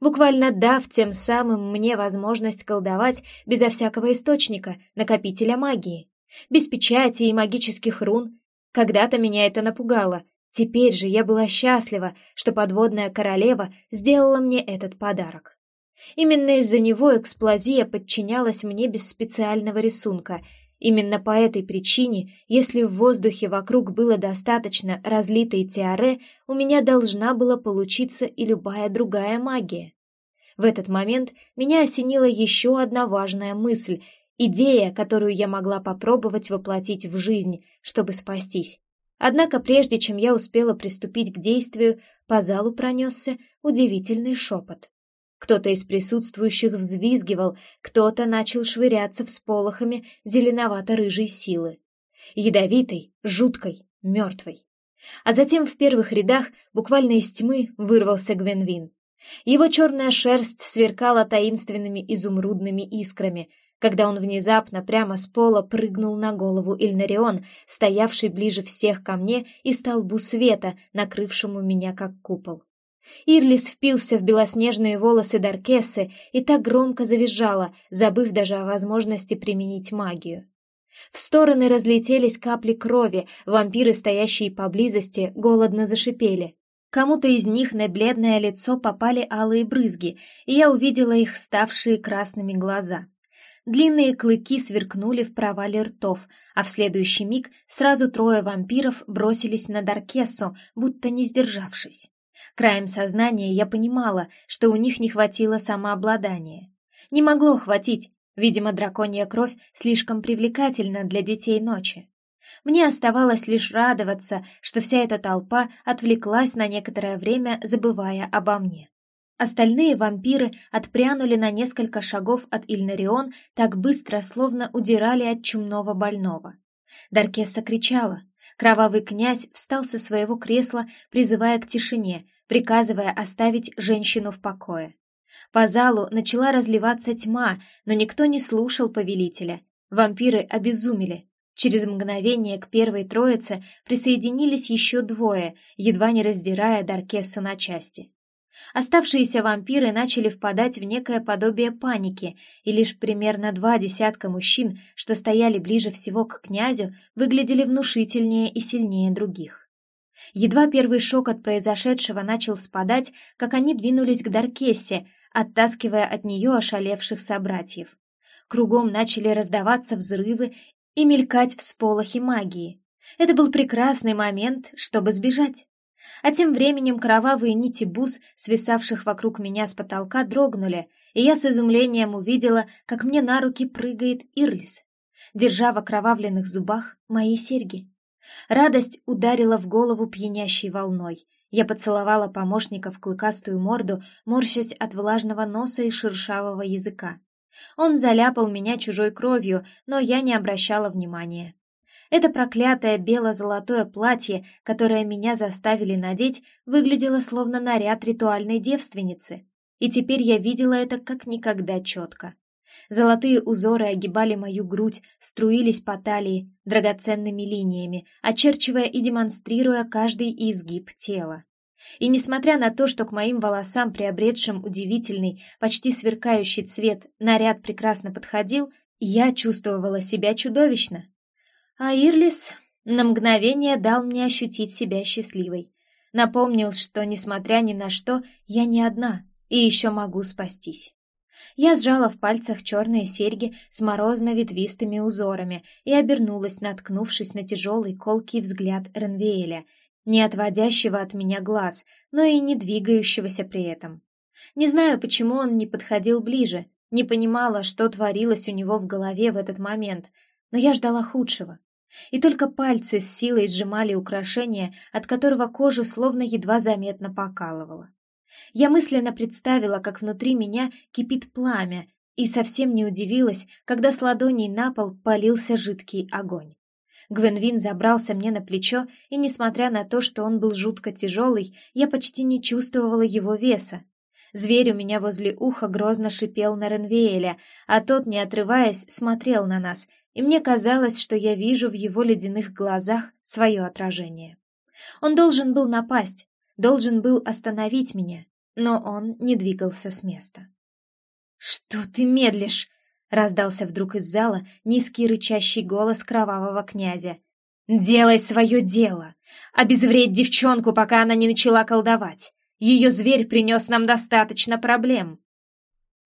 буквально дав тем самым мне возможность колдовать безо всякого источника, накопителя магии, без печати и магических рун. Когда-то меня это напугало, теперь же я была счастлива, что подводная королева сделала мне этот подарок. Именно из-за него эксплозия подчинялась мне без специального рисунка — Именно по этой причине, если в воздухе вокруг было достаточно разлитой тиаре, у меня должна была получиться и любая другая магия. В этот момент меня осенила еще одна важная мысль, идея, которую я могла попробовать воплотить в жизнь, чтобы спастись. Однако прежде чем я успела приступить к действию, по залу пронесся удивительный шепот. Кто-то из присутствующих взвизгивал, кто-то начал швыряться всполохами зеленовато-рыжей силы. Ядовитой, жуткой, мертвой. А затем в первых рядах буквально из тьмы вырвался Гвенвин. Его черная шерсть сверкала таинственными изумрудными искрами, когда он внезапно прямо с пола прыгнул на голову Ильнарион, стоявший ближе всех ко мне и столбу света, накрывшему меня как купол. Ирлис впился в белоснежные волосы Даркессы и так громко завизжала, забыв даже о возможности применить магию. В стороны разлетелись капли крови, вампиры, стоящие поблизости, голодно зашипели. Кому-то из них на бледное лицо попали алые брызги, и я увидела их ставшие красными глаза. Длинные клыки сверкнули в провале ртов, а в следующий миг сразу трое вампиров бросились на Даркессу, будто не сдержавшись. Краем сознания я понимала, что у них не хватило самообладания. Не могло хватить, видимо, драконья кровь слишком привлекательна для детей ночи. Мне оставалось лишь радоваться, что вся эта толпа отвлеклась на некоторое время, забывая обо мне. Остальные вампиры отпрянули на несколько шагов от Ильнарион так быстро, словно удирали от чумного больного. Даркесса кричала. Кровавый князь встал со своего кресла, призывая к тишине, приказывая оставить женщину в покое. По залу начала разливаться тьма, но никто не слушал повелителя. Вампиры обезумели. Через мгновение к первой троице присоединились еще двое, едва не раздирая Даркессу на части. Оставшиеся вампиры начали впадать в некое подобие паники, и лишь примерно два десятка мужчин, что стояли ближе всего к князю, выглядели внушительнее и сильнее других. Едва первый шок от произошедшего начал спадать, как они двинулись к Даркессе, оттаскивая от нее ошалевших собратьев. Кругом начали раздаваться взрывы и мелькать всполохи магии. Это был прекрасный момент, чтобы сбежать. А тем временем кровавые нити бус, свисавших вокруг меня с потолка, дрогнули, и я с изумлением увидела, как мне на руки прыгает Ирлис, держа в окровавленных зубах мои серьги. Радость ударила в голову пьянящей волной. Я поцеловала помощника в клыкастую морду, морщась от влажного носа и шершавого языка. Он заляпал меня чужой кровью, но я не обращала внимания. Это проклятое бело-золотое платье, которое меня заставили надеть, выглядело словно наряд ритуальной девственницы. И теперь я видела это как никогда четко. Золотые узоры огибали мою грудь, струились по талии драгоценными линиями, очерчивая и демонстрируя каждый изгиб тела. И несмотря на то, что к моим волосам, приобретшим удивительный, почти сверкающий цвет, наряд прекрасно подходил, я чувствовала себя чудовищно. А Ирлис на мгновение дал мне ощутить себя счастливой. Напомнил, что, несмотря ни на что, я не одна и еще могу спастись. Я сжала в пальцах черные серьги с морозно-ветвистыми узорами и обернулась, наткнувшись на тяжелый колкий взгляд Ренвеэля, не отводящего от меня глаз, но и не двигающегося при этом. Не знаю, почему он не подходил ближе, не понимала, что творилось у него в голове в этот момент, но я ждала худшего. И только пальцы с силой сжимали украшение, от которого кожу словно едва заметно покалывало. Я мысленно представила, как внутри меня кипит пламя, и совсем не удивилась, когда с ладоней на пол полился жидкий огонь. Гвенвин забрался мне на плечо, и, несмотря на то, что он был жутко тяжелый, я почти не чувствовала его веса. Зверь у меня возле уха грозно шипел на Ренвеэля, а тот, не отрываясь, смотрел на нас, и мне казалось, что я вижу в его ледяных глазах свое отражение. Он должен был напасть, должен был остановить меня, но он не двигался с места. «Что ты медлишь?» — раздался вдруг из зала низкий рычащий голос кровавого князя. «Делай свое дело! Обезвредь девчонку, пока она не начала колдовать! Ее зверь принес нам достаточно проблем!»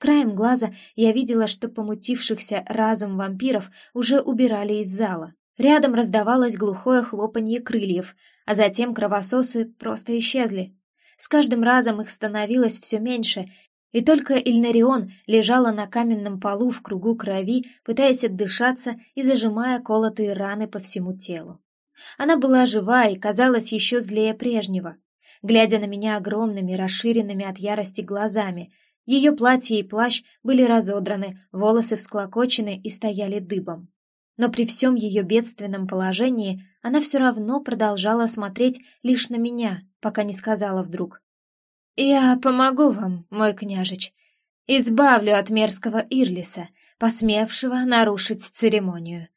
Краем глаза я видела, что помутившихся разум вампиров уже убирали из зала. Рядом раздавалось глухое хлопанье крыльев, а затем кровососы просто исчезли. С каждым разом их становилось все меньше, и только Ильнарион лежала на каменном полу в кругу крови, пытаясь отдышаться и зажимая колотые раны по всему телу. Она была жива и казалась еще злее прежнего. Глядя на меня огромными, расширенными от ярости глазами, ее платье и плащ были разодраны, волосы всклокочены и стояли дыбом. Но при всем ее бедственном положении она все равно продолжала смотреть лишь на меня, пока не сказала вдруг. «Я помогу вам, мой княжич. Избавлю от мерзкого Ирлиса, посмевшего нарушить церемонию».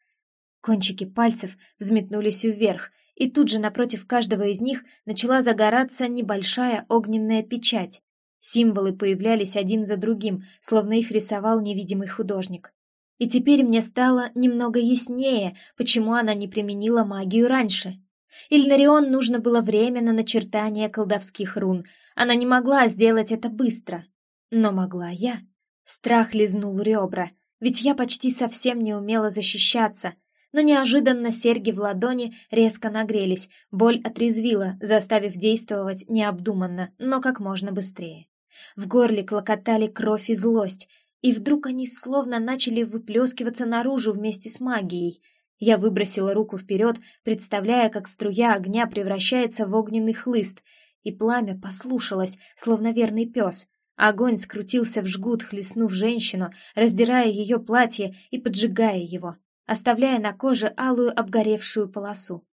Кончики пальцев взметнулись вверх, и тут же напротив каждого из них начала загораться небольшая огненная печать. Символы появлялись один за другим, словно их рисовал невидимый художник. И теперь мне стало немного яснее, почему она не применила магию раньше. Ильнарион нужно было время на начертание колдовских рун. Она не могла сделать это быстро. Но могла я. Страх лизнул ребра, ведь я почти совсем не умела защищаться. Но неожиданно серьги в ладони резко нагрелись, боль отрезвила, заставив действовать необдуманно, но как можно быстрее. В горле клокотали кровь и злость, и вдруг они словно начали выплескиваться наружу вместе с магией. Я выбросила руку вперед, представляя, как струя огня превращается в огненный хлыст, и пламя послушалось, словно верный пес. Огонь скрутился в жгут, хлестнув женщину, раздирая ее платье и поджигая его, оставляя на коже алую обгоревшую полосу.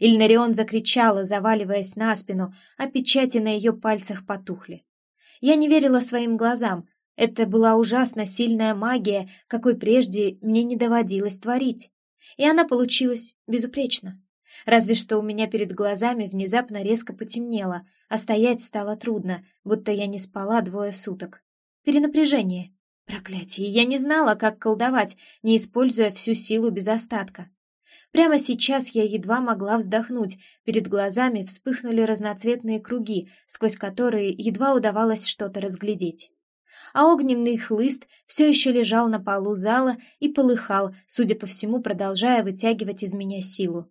Ильнарион закричала, заваливаясь на спину, а печати на ее пальцах потухли. Я не верила своим глазам, это была ужасно сильная магия, какой прежде мне не доводилось творить. И она получилась безупречно. Разве что у меня перед глазами внезапно резко потемнело, а стоять стало трудно, будто я не спала двое суток. Перенапряжение. Проклятие, я не знала, как колдовать, не используя всю силу без остатка. Прямо сейчас я едва могла вздохнуть, перед глазами вспыхнули разноцветные круги, сквозь которые едва удавалось что-то разглядеть. А огненный хлыст все еще лежал на полу зала и полыхал, судя по всему, продолжая вытягивать из меня силу.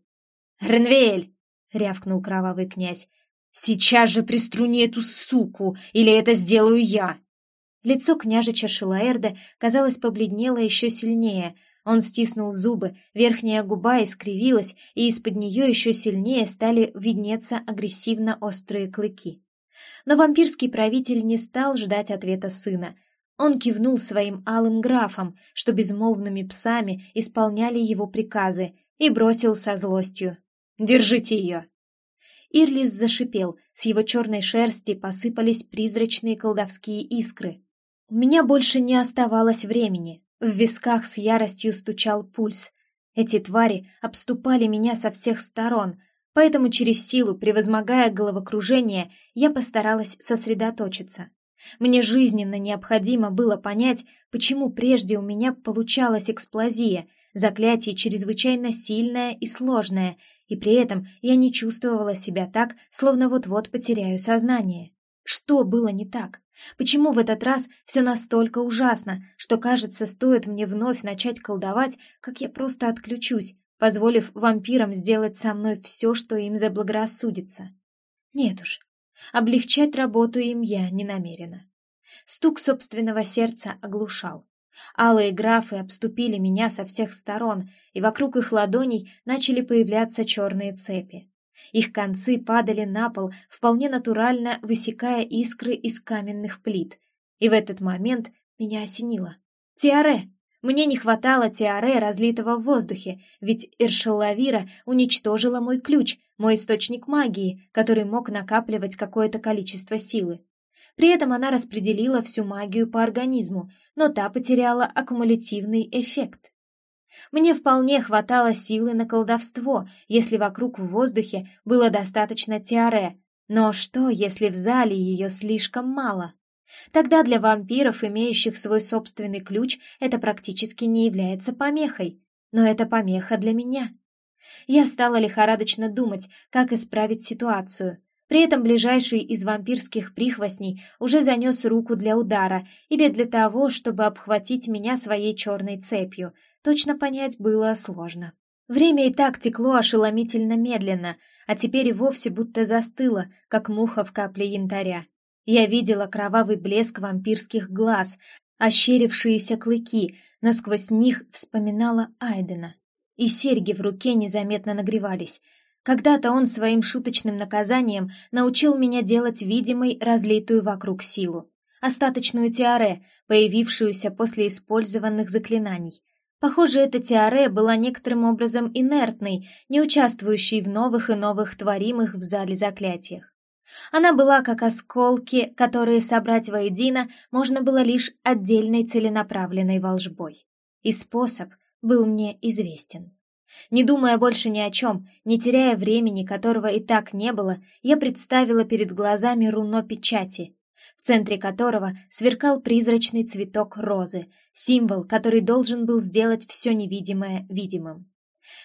«Ренвель!» — рявкнул кровавый князь. «Сейчас же приструни эту суку, или это сделаю я!» Лицо княжича Шилаэрда, казалось, побледнело еще сильнее — он стиснул зубы, верхняя губа искривилась, и из-под нее еще сильнее стали виднеться агрессивно острые клыки. Но вампирский правитель не стал ждать ответа сына. Он кивнул своим алым графам, что безмолвными псами исполняли его приказы, и бросил со злостью. «Держите ее!» Ирлис зашипел, с его черной шерсти посыпались призрачные колдовские искры. У меня больше не оставалось времени, в висках с яростью стучал пульс. Эти твари обступали меня со всех сторон, поэтому через силу, превозмогая головокружение, я постаралась сосредоточиться. Мне жизненно необходимо было понять, почему прежде у меня получалась эксплозия, заклятие чрезвычайно сильное и сложное, и при этом я не чувствовала себя так, словно вот-вот потеряю сознание. Что было не так? Почему в этот раз все настолько ужасно, что, кажется, стоит мне вновь начать колдовать, как я просто отключусь, позволив вампирам сделать со мной все, что им заблагорассудится? Нет уж, облегчать работу им я не намерена. Стук собственного сердца оглушал. Алые графы обступили меня со всех сторон, и вокруг их ладоней начали появляться черные цепи. Их концы падали на пол, вполне натурально высекая искры из каменных плит. И в этот момент меня осенило. Тиаре! Мне не хватало тиаре, разлитого в воздухе, ведь Иршеллавира уничтожила мой ключ, мой источник магии, который мог накапливать какое-то количество силы. При этом она распределила всю магию по организму, но та потеряла аккумулятивный эффект. Мне вполне хватало силы на колдовство, если вокруг в воздухе было достаточно тиаре. Но что, если в зале ее слишком мало? Тогда для вампиров, имеющих свой собственный ключ, это практически не является помехой. Но это помеха для меня. Я стала лихорадочно думать, как исправить ситуацию. При этом ближайший из вампирских прихвостней уже занес руку для удара или для того, чтобы обхватить меня своей черной цепью — Точно понять было сложно. Время и так текло ошеломительно медленно, а теперь и вовсе будто застыло, как муха в капле янтаря. Я видела кровавый блеск вампирских глаз, ощерившиеся клыки, но сквозь них вспоминала Айдена. И серьги в руке незаметно нагревались. Когда-то он своим шуточным наказанием научил меня делать видимой разлитую вокруг силу. Остаточную тиаре, появившуюся после использованных заклинаний. Похоже, эта тиаре была некоторым образом инертной, не участвующей в новых и новых творимых в зале заклятиях. Она была как осколки, которые собрать воедино можно было лишь отдельной целенаправленной волжбой. И способ был мне известен. Не думая больше ни о чем, не теряя времени, которого и так не было, я представила перед глазами руно печати, в центре которого сверкал призрачный цветок розы, символ, который должен был сделать все невидимое видимым.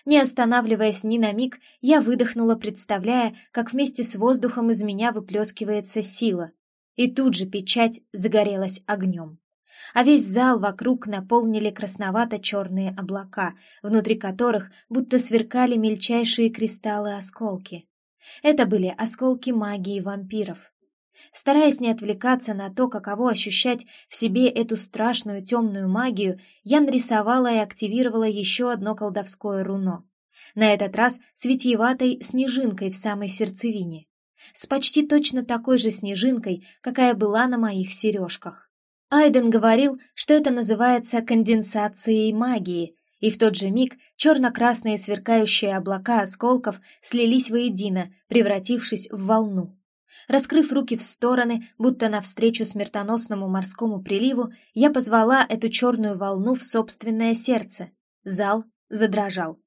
Не останавливаясь ни на миг, я выдохнула, представляя, как вместе с воздухом из меня выплескивается сила. И тут же печать загорелась огнем. А весь зал вокруг наполнили красновато-черные облака, внутри которых будто сверкали мельчайшие кристаллы-осколки. Это были осколки магии вампиров, Стараясь не отвлекаться на то, каково ощущать в себе эту страшную темную магию, я нарисовала и активировала еще одно колдовское руно. На этот раз с витиеватой снежинкой в самой сердцевине. С почти точно такой же снежинкой, какая была на моих сережках. Айден говорил, что это называется конденсацией магии, и в тот же миг черно-красные сверкающие облака осколков слились воедино, превратившись в волну. Раскрыв руки в стороны, будто навстречу смертоносному морскому приливу, я позвала эту черную волну в собственное сердце. Зал задрожал.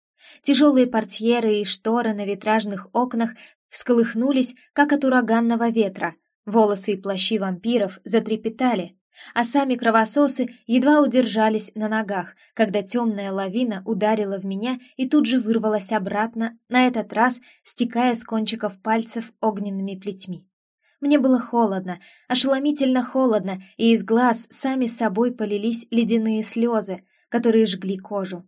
Тяжелые портьеры и шторы на витражных окнах всколыхнулись, как от ураганного ветра. Волосы и плащи вампиров затрепетали. А сами кровососы едва удержались на ногах, когда темная лавина ударила в меня и тут же вырвалась обратно, на этот раз стекая с кончиков пальцев огненными плетьми. Мне было холодно, ошеломительно холодно, и из глаз сами собой полились ледяные слезы, которые жгли кожу.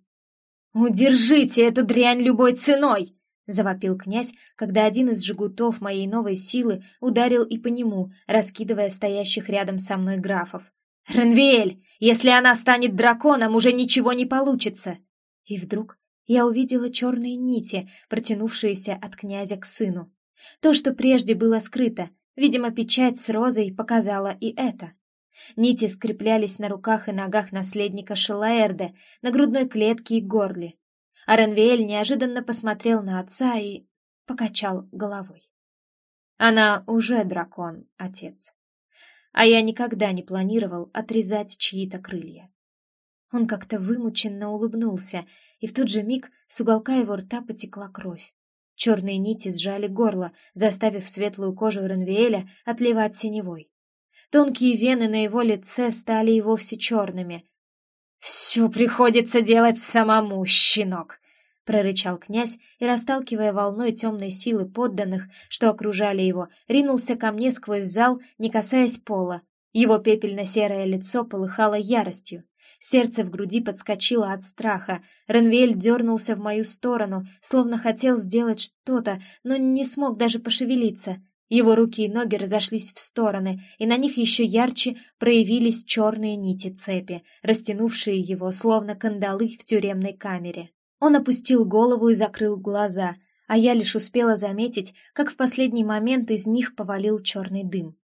«Удержите эту дрянь любой ценой!» — завопил князь, когда один из жгутов моей новой силы ударил и по нему, раскидывая стоящих рядом со мной графов. «Ренвиэль, если она станет драконом, уже ничего не получится!» И вдруг я увидела черные нити, протянувшиеся от князя к сыну. То, что прежде было скрыто, видимо, печать с розой показала и это. Нити скреплялись на руках и ногах наследника Шелаэрде, на грудной клетке и горле. Ренвиэль неожиданно посмотрел на отца и покачал головой. «Она уже дракон, отец. А я никогда не планировал отрезать чьи-то крылья». Он как-то вымученно улыбнулся, и в тот же миг с уголка его рта потекла кровь. Черные нити сжали горло, заставив светлую кожу Ренвиэля отливать синевой. Тонкие вены на его лице стали и вовсе черными. «Все приходится делать самому, щенок!» — прорычал князь и, расталкивая волной темной силы подданных, что окружали его, ринулся ко мне сквозь зал, не касаясь пола. Его пепельно-серое лицо полыхало яростью. Сердце в груди подскочило от страха. Ренвель дернулся в мою сторону, словно хотел сделать что-то, но не смог даже пошевелиться. Его руки и ноги разошлись в стороны, и на них еще ярче проявились черные нити цепи, растянувшие его, словно кандалы в тюремной камере. Он опустил голову и закрыл глаза, а я лишь успела заметить, как в последний момент из них повалил черный дым.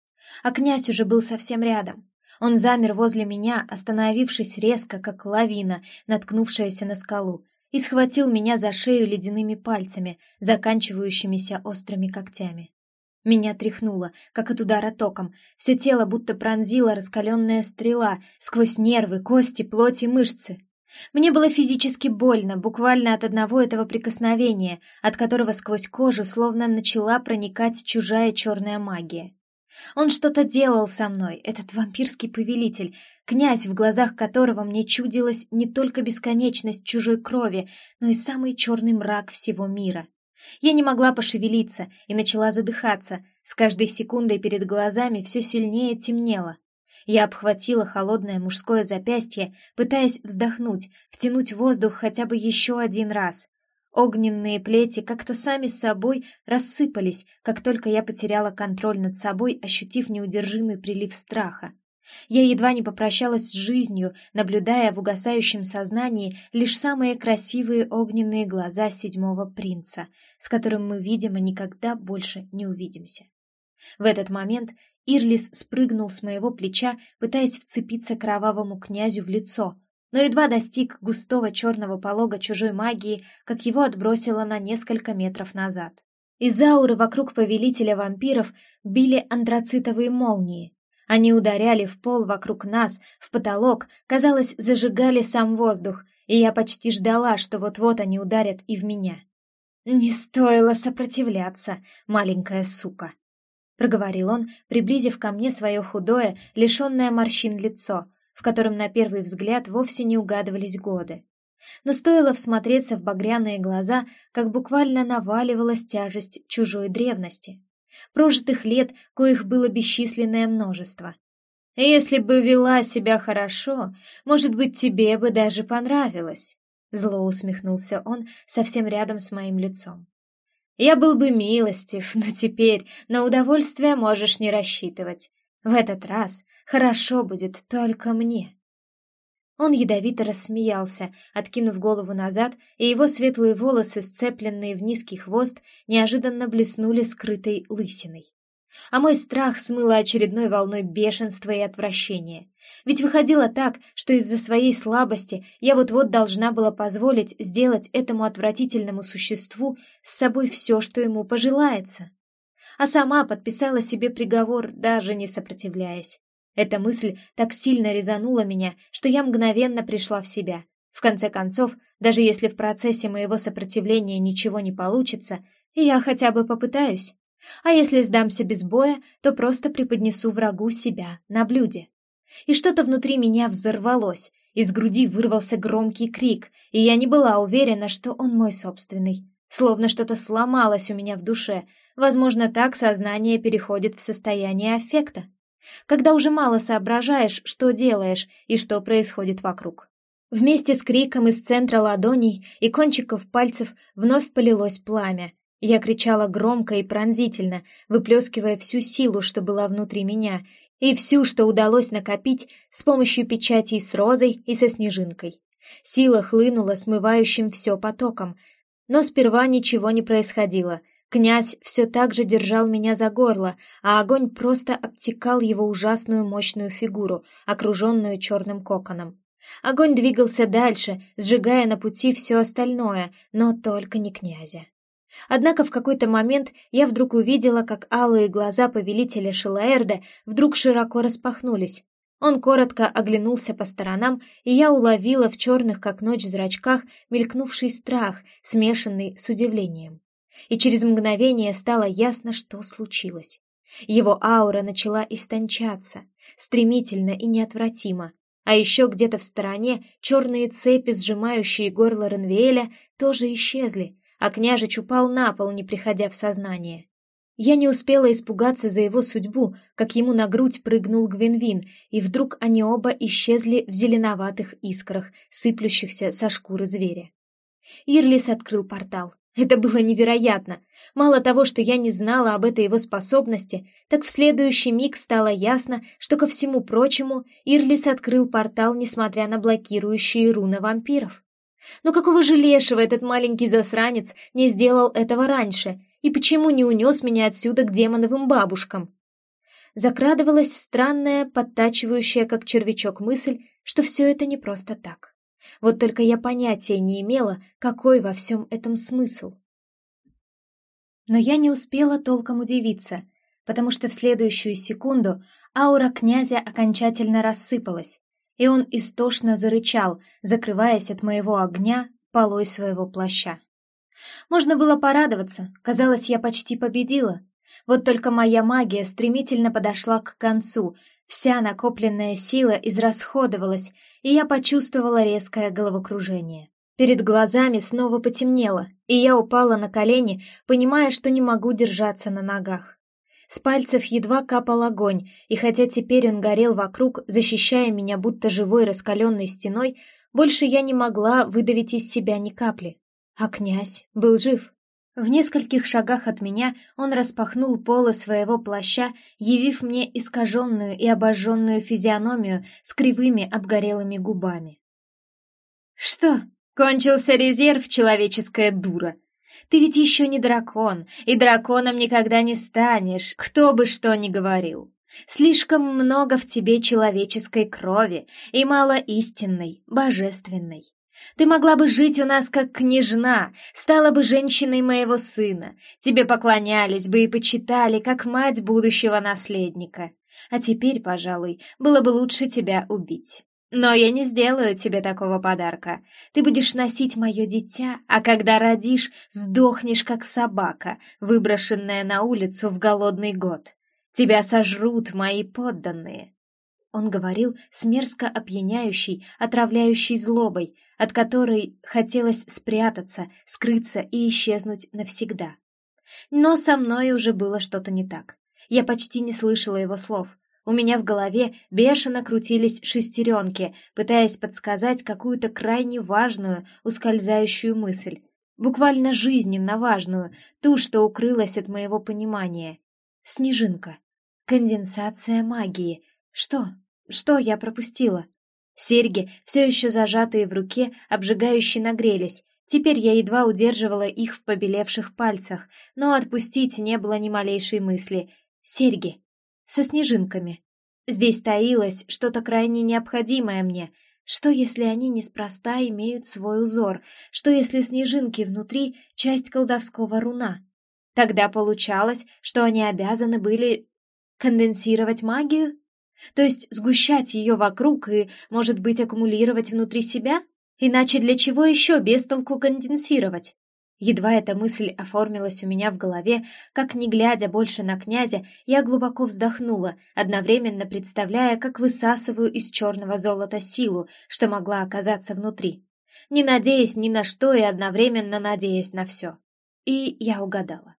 А князь уже был совсем рядом. Он замер возле меня, остановившись резко, как лавина, наткнувшаяся на скалу, и схватил меня за шею ледяными пальцами, заканчивающимися острыми когтями. Меня тряхнуло, как от удара током. Все тело будто пронзила раскаленная стрела сквозь нервы, кости, плоть и мышцы. Мне было физически больно, буквально от одного этого прикосновения, от которого сквозь кожу словно начала проникать чужая черная магия. Он что-то делал со мной, этот вампирский повелитель, князь, в глазах которого мне чудилась не только бесконечность чужой крови, но и самый черный мрак всего мира. Я не могла пошевелиться и начала задыхаться. С каждой секундой перед глазами все сильнее темнело. Я обхватила холодное мужское запястье, пытаясь вздохнуть, втянуть воздух хотя бы еще один раз. Огненные плети как-то сами собой рассыпались, как только я потеряла контроль над собой, ощутив неудержимый прилив страха. Я едва не попрощалась с жизнью, наблюдая в угасающем сознании лишь самые красивые огненные глаза седьмого принца, с которым мы, видимо, никогда больше не увидимся. В этот момент Ирлис спрыгнул с моего плеча, пытаясь вцепиться кровавому князю в лицо, но едва достиг густого черного полога чужой магии, как его отбросило на несколько метров назад. Из ауры вокруг повелителя вампиров били антрацитовые молнии, они ударяли в пол вокруг нас, в потолок, казалось, зажигали сам воздух, и я почти ждала, что вот-вот они ударят и в меня. «Не стоило сопротивляться, маленькая сука», — проговорил он, приблизив ко мне свое худое, лишенное морщин лицо, в котором на первый взгляд вовсе не угадывались годы. Но стоило всмотреться в багряные глаза, как буквально наваливалась тяжесть чужой древности прожитых лет, коих было бесчисленное множество. Если бы вела себя хорошо, может быть, тебе бы даже понравилось. Зло усмехнулся он совсем рядом с моим лицом. Я был бы милостив, но теперь на удовольствие можешь не рассчитывать. В этот раз хорошо будет только мне. Он ядовито рассмеялся, откинув голову назад, и его светлые волосы, сцепленные в низкий хвост, неожиданно блеснули скрытой лысиной. А мой страх смыло очередной волной бешенства и отвращения. Ведь выходило так, что из-за своей слабости я вот-вот должна была позволить сделать этому отвратительному существу с собой все, что ему пожелается. А сама подписала себе приговор, даже не сопротивляясь. Эта мысль так сильно резанула меня, что я мгновенно пришла в себя. В конце концов, даже если в процессе моего сопротивления ничего не получится, я хотя бы попытаюсь. А если сдамся без боя, то просто преподнесу врагу себя на блюде. И что-то внутри меня взорвалось, из груди вырвался громкий крик, и я не была уверена, что он мой собственный. Словно что-то сломалось у меня в душе. Возможно, так сознание переходит в состояние аффекта. Когда уже мало соображаешь, что делаешь и что происходит вокруг. Вместе с криком из центра ладоней и кончиков пальцев вновь полилось пламя. Я кричала громко и пронзительно, выплескивая всю силу, что была внутри меня, и всю, что удалось накопить с помощью печатей с розой и со снежинкой. Сила хлынула смывающим все потоком, но сперва ничего не происходило. Князь все так же держал меня за горло, а огонь просто обтекал его ужасную мощную фигуру, окруженную черным коконом. Огонь двигался дальше, сжигая на пути все остальное, но только не князя. Однако в какой-то момент я вдруг увидела, как алые глаза повелителя Шилаэрда вдруг широко распахнулись. Он коротко оглянулся по сторонам, и я уловила в черных, как ночь, зрачках мелькнувший страх, смешанный с удивлением. И через мгновение стало ясно, что случилось. Его аура начала истончаться, стремительно и неотвратимо, а еще где-то в стороне черные цепи, сжимающие горло Ренвеэля, тоже исчезли, а княжич упал на пол, не приходя в сознание. Я не успела испугаться за его судьбу, как ему на грудь прыгнул Гвинвин, и вдруг они оба исчезли в зеленоватых искрах, сыплющихся со шкуры зверя. Ирлис открыл портал. Это было невероятно. Мало того, что я не знала об этой его способности, так в следующий миг стало ясно, что ко всему прочему Ирлис открыл портал, несмотря на блокирующие руны вампиров. Но какого же лешего этот маленький засранец не сделал этого раньше, и почему не унес меня отсюда к демоновым бабушкам? Закрадывалась странная, подтачивающая, как червячок, мысль, что все это не просто так. Вот только я понятия не имела, какой во всем этом смысл. Но я не успела толком удивиться, потому что в следующую секунду аура князя окончательно рассыпалась, и он истошно зарычал, закрываясь от моего огня полой своего плаща. Можно было порадоваться, казалось, я почти победила. Вот только моя магия стремительно подошла к концу, вся накопленная сила израсходовалась, и я почувствовала резкое головокружение. Перед глазами снова потемнело, и я упала на колени, понимая, что не могу держаться на ногах. С пальцев едва капал огонь, и хотя теперь он горел вокруг, защищая меня будто живой раскаленной стеной, больше я не могла выдавить из себя ни капли. А князь был жив. В нескольких шагах от меня он распахнул полы своего плаща, явив мне искаженную и обожженную физиономию с кривыми обгорелыми губами. «Что, кончился резерв, человеческая дура? Ты ведь еще не дракон, и драконом никогда не станешь, кто бы что ни говорил. Слишком много в тебе человеческой крови и мало истинной, божественной. Ты могла бы жить у нас как княжна, стала бы женщиной моего сына. Тебе поклонялись бы и почитали, как мать будущего наследника. А теперь, пожалуй, было бы лучше тебя убить. Но я не сделаю тебе такого подарка. Ты будешь носить мое дитя, а когда родишь, сдохнешь как собака, выброшенная на улицу в голодный год. Тебя сожрут мои подданные. Он говорил с мерзко опьяняющей, отравляющей злобой, от которой хотелось спрятаться, скрыться и исчезнуть навсегда. Но со мной уже было что-то не так. Я почти не слышала его слов. У меня в голове бешено крутились шестеренки, пытаясь подсказать какую-то крайне важную, ускользающую мысль. Буквально жизненно важную, ту, что укрылась от моего понимания. Снежинка. Конденсация магии. Что? Что я пропустила? Серьги, все еще зажатые в руке, обжигающе нагрелись. Теперь я едва удерживала их в побелевших пальцах, но отпустить не было ни малейшей мысли. Серьги. Со снежинками. Здесь таилось что-то крайне необходимое мне. Что, если они неспроста имеют свой узор? Что, если снежинки внутри — часть колдовского руна? Тогда получалось, что они обязаны были конденсировать магию? То есть сгущать ее вокруг и, может быть, аккумулировать внутри себя? Иначе для чего еще без толку конденсировать? Едва эта мысль оформилась у меня в голове, как, не глядя больше на князя, я глубоко вздохнула, одновременно представляя, как высасываю из черного золота силу, что могла оказаться внутри. Не надеясь ни на что и одновременно надеясь на все. И я угадала.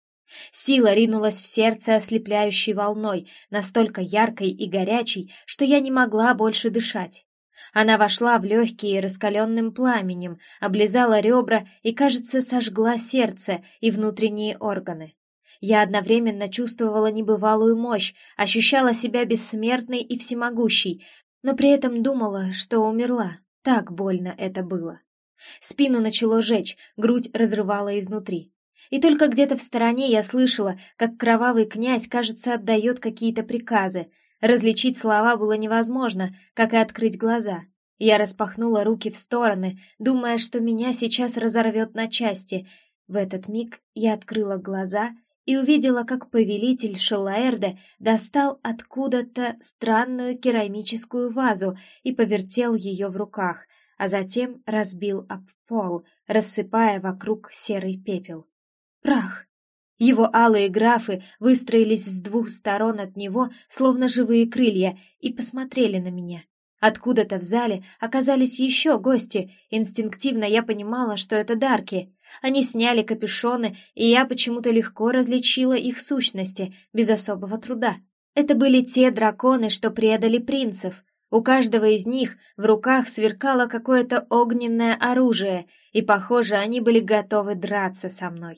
Сила ринулась в сердце ослепляющей волной, настолько яркой и горячей, что я не могла больше дышать. Она вошла в легкие раскаленным пламенем, облизала ребра и, кажется, сожгла сердце и внутренние органы. Я одновременно чувствовала небывалую мощь, ощущала себя бессмертной и всемогущей, но при этом думала, что умерла. Так больно это было. Спину начало жечь, грудь разрывала изнутри. И только где-то в стороне я слышала, как кровавый князь, кажется, отдает какие-то приказы — Различить слова было невозможно, как и открыть глаза. Я распахнула руки в стороны, думая, что меня сейчас разорвет на части. В этот миг я открыла глаза и увидела, как повелитель Шелаэрде достал откуда-то странную керамическую вазу и повертел ее в руках, а затем разбил об пол, рассыпая вокруг серый пепел. Прах! Его алые графы выстроились с двух сторон от него, словно живые крылья, и посмотрели на меня. Откуда-то в зале оказались еще гости. Инстинктивно я понимала, что это дарки. Они сняли капюшоны, и я почему-то легко различила их сущности, без особого труда. Это были те драконы, что предали принцев. У каждого из них в руках сверкало какое-то огненное оружие, и, похоже, они были готовы драться со мной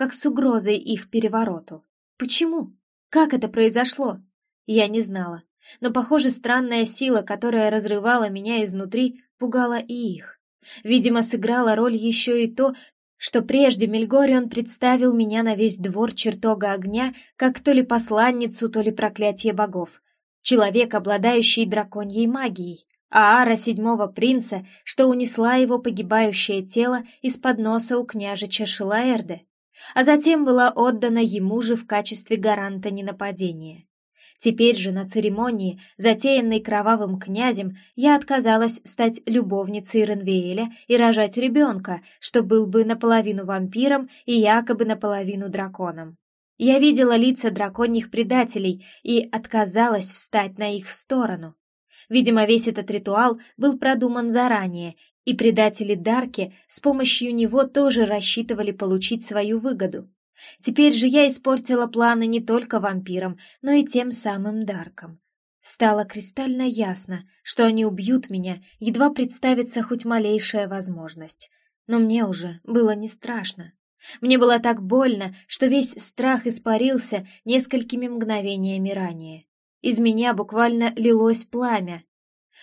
как с угрозой их перевороту. Почему? Как это произошло? Я не знала. Но, похоже, странная сила, которая разрывала меня изнутри, пугала и их. Видимо, сыграла роль еще и то, что прежде Мельгорион представил меня на весь двор чертога огня, как то ли посланницу, то ли проклятие богов. Человек, обладающий драконьей магией. А Ара седьмого принца, что унесла его погибающее тело из-под носа у княжича Шилаэрде а затем была отдана ему же в качестве гаранта ненападения. Теперь же на церемонии, затеянной кровавым князем, я отказалась стать любовницей Ренвееля и рожать ребенка, что был бы наполовину вампиром и якобы наполовину драконом. Я видела лица драконьих предателей и отказалась встать на их сторону. Видимо, весь этот ритуал был продуман заранее и предатели Дарки с помощью него тоже рассчитывали получить свою выгоду. Теперь же я испортила планы не только вампирам, но и тем самым Даркам. Стало кристально ясно, что они убьют меня, едва представится хоть малейшая возможность. Но мне уже было не страшно. Мне было так больно, что весь страх испарился несколькими мгновениями ранее. Из меня буквально лилось пламя,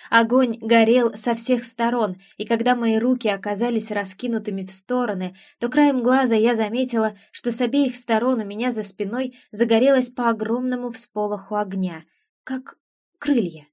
Огонь горел со всех сторон, и когда мои руки оказались раскинутыми в стороны, то краем глаза я заметила, что с обеих сторон у меня за спиной загорелось по огромному всполоху огня, как крылья.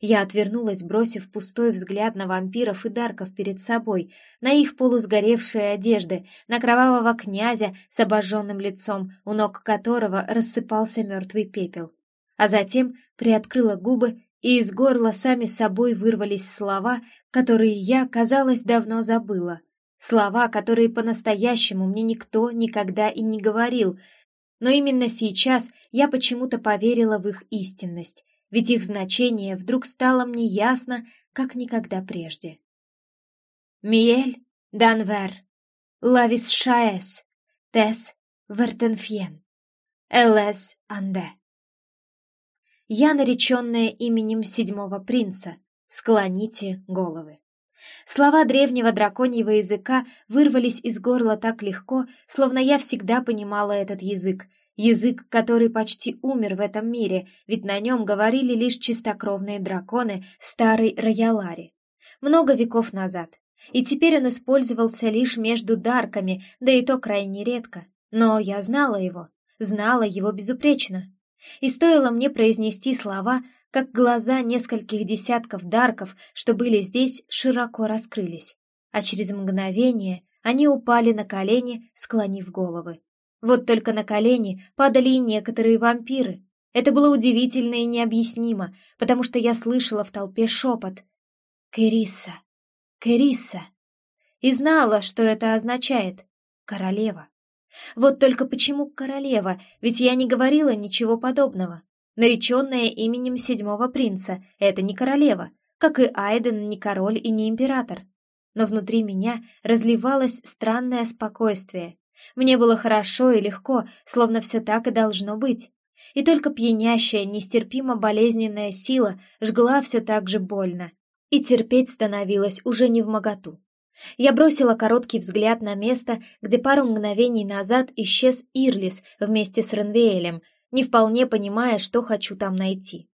Я отвернулась, бросив пустой взгляд на вампиров и дарков перед собой, на их полусгоревшие одежды, на кровавого князя с обожженным лицом, у ног которого рассыпался мертвый пепел. А затем приоткрыла губы и из горла сами собой вырвались слова, которые я, казалось, давно забыла. Слова, которые по-настоящему мне никто никогда и не говорил, но именно сейчас я почему-то поверила в их истинность, ведь их значение вдруг стало мне ясно, как никогда прежде. Миель Данвер, Лавис Шаэс, Тес Вертенфьен, Элес Анде. Я нареченная именем седьмого принца. Склоните головы. Слова древнего драконьего языка вырвались из горла так легко, словно я всегда понимала этот язык, язык, который почти умер в этом мире, ведь на нем говорили лишь чистокровные драконы старой Роялари. Много веков назад. И теперь он использовался лишь между дарками, да и то крайне редко. Но я знала его, знала его безупречно. И стоило мне произнести слова, как глаза нескольких десятков дарков, что были здесь, широко раскрылись, а через мгновение они упали на колени, склонив головы. Вот только на колени падали и некоторые вампиры. Это было удивительно и необъяснимо, потому что я слышала в толпе шепот «Кэрисса! Кэрисса!» и знала, что это означает. Королева. Вот только почему королева, ведь я не говорила ничего подобного. Нареченная именем седьмого принца — это не королева, как и Айден не король и не император. Но внутри меня разливалось странное спокойствие. Мне было хорошо и легко, словно все так и должно быть. И только пьянящая, нестерпимо болезненная сила жгла все так же больно. И терпеть становилось уже не в моготу. Я бросила короткий взгляд на место, где пару мгновений назад исчез Ирлис вместе с Ренвеэлем, не вполне понимая, что хочу там найти.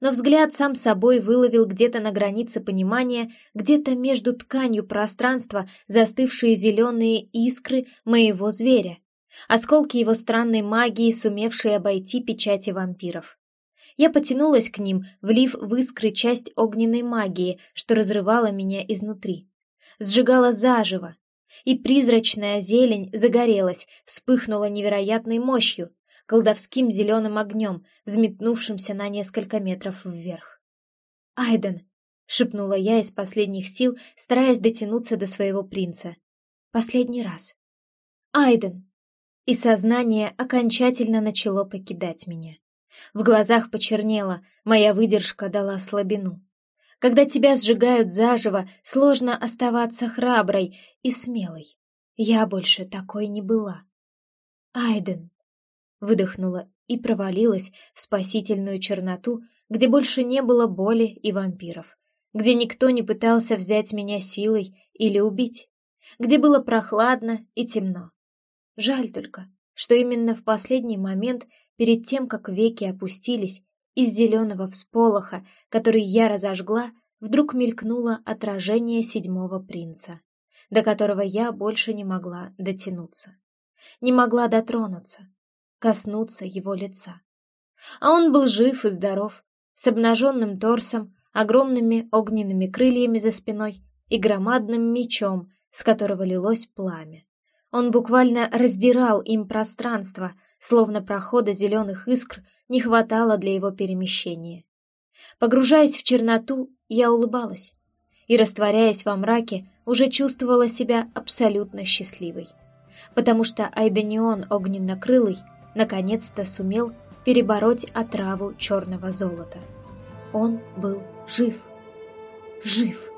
Но взгляд сам собой выловил где-то на границе понимания, где-то между тканью пространства застывшие зеленые искры моего зверя, осколки его странной магии, сумевшие обойти печати вампиров. Я потянулась к ним, влив в искры часть огненной магии, что разрывала меня изнутри сжигала заживо, и призрачная зелень загорелась, вспыхнула невероятной мощью, колдовским зеленым огнем, взметнувшимся на несколько метров вверх. «Айден!» — шепнула я из последних сил, стараясь дотянуться до своего принца. «Последний раз!» «Айден!» И сознание окончательно начало покидать меня. В глазах почернело, моя выдержка дала слабину. Когда тебя сжигают заживо, сложно оставаться храброй и смелой. Я больше такой не была. Айден выдохнула и провалилась в спасительную черноту, где больше не было боли и вампиров, где никто не пытался взять меня силой или убить, где было прохладно и темно. Жаль только, что именно в последний момент, перед тем, как веки опустились, из зеленого всполоха, который я разожгла, вдруг мелькнуло отражение седьмого принца, до которого я больше не могла дотянуться. Не могла дотронуться, коснуться его лица. А он был жив и здоров, с обнаженным торсом, огромными огненными крыльями за спиной и громадным мечом, с которого лилось пламя. Он буквально раздирал им пространство, словно прохода зеленых искр не хватало для его перемещения. Погружаясь в черноту, я улыбалась и, растворяясь во мраке, уже чувствовала себя абсолютно счастливой, потому что Айданион огненно-крылый наконец-то сумел перебороть отраву черного золота. Он был жив. Жив.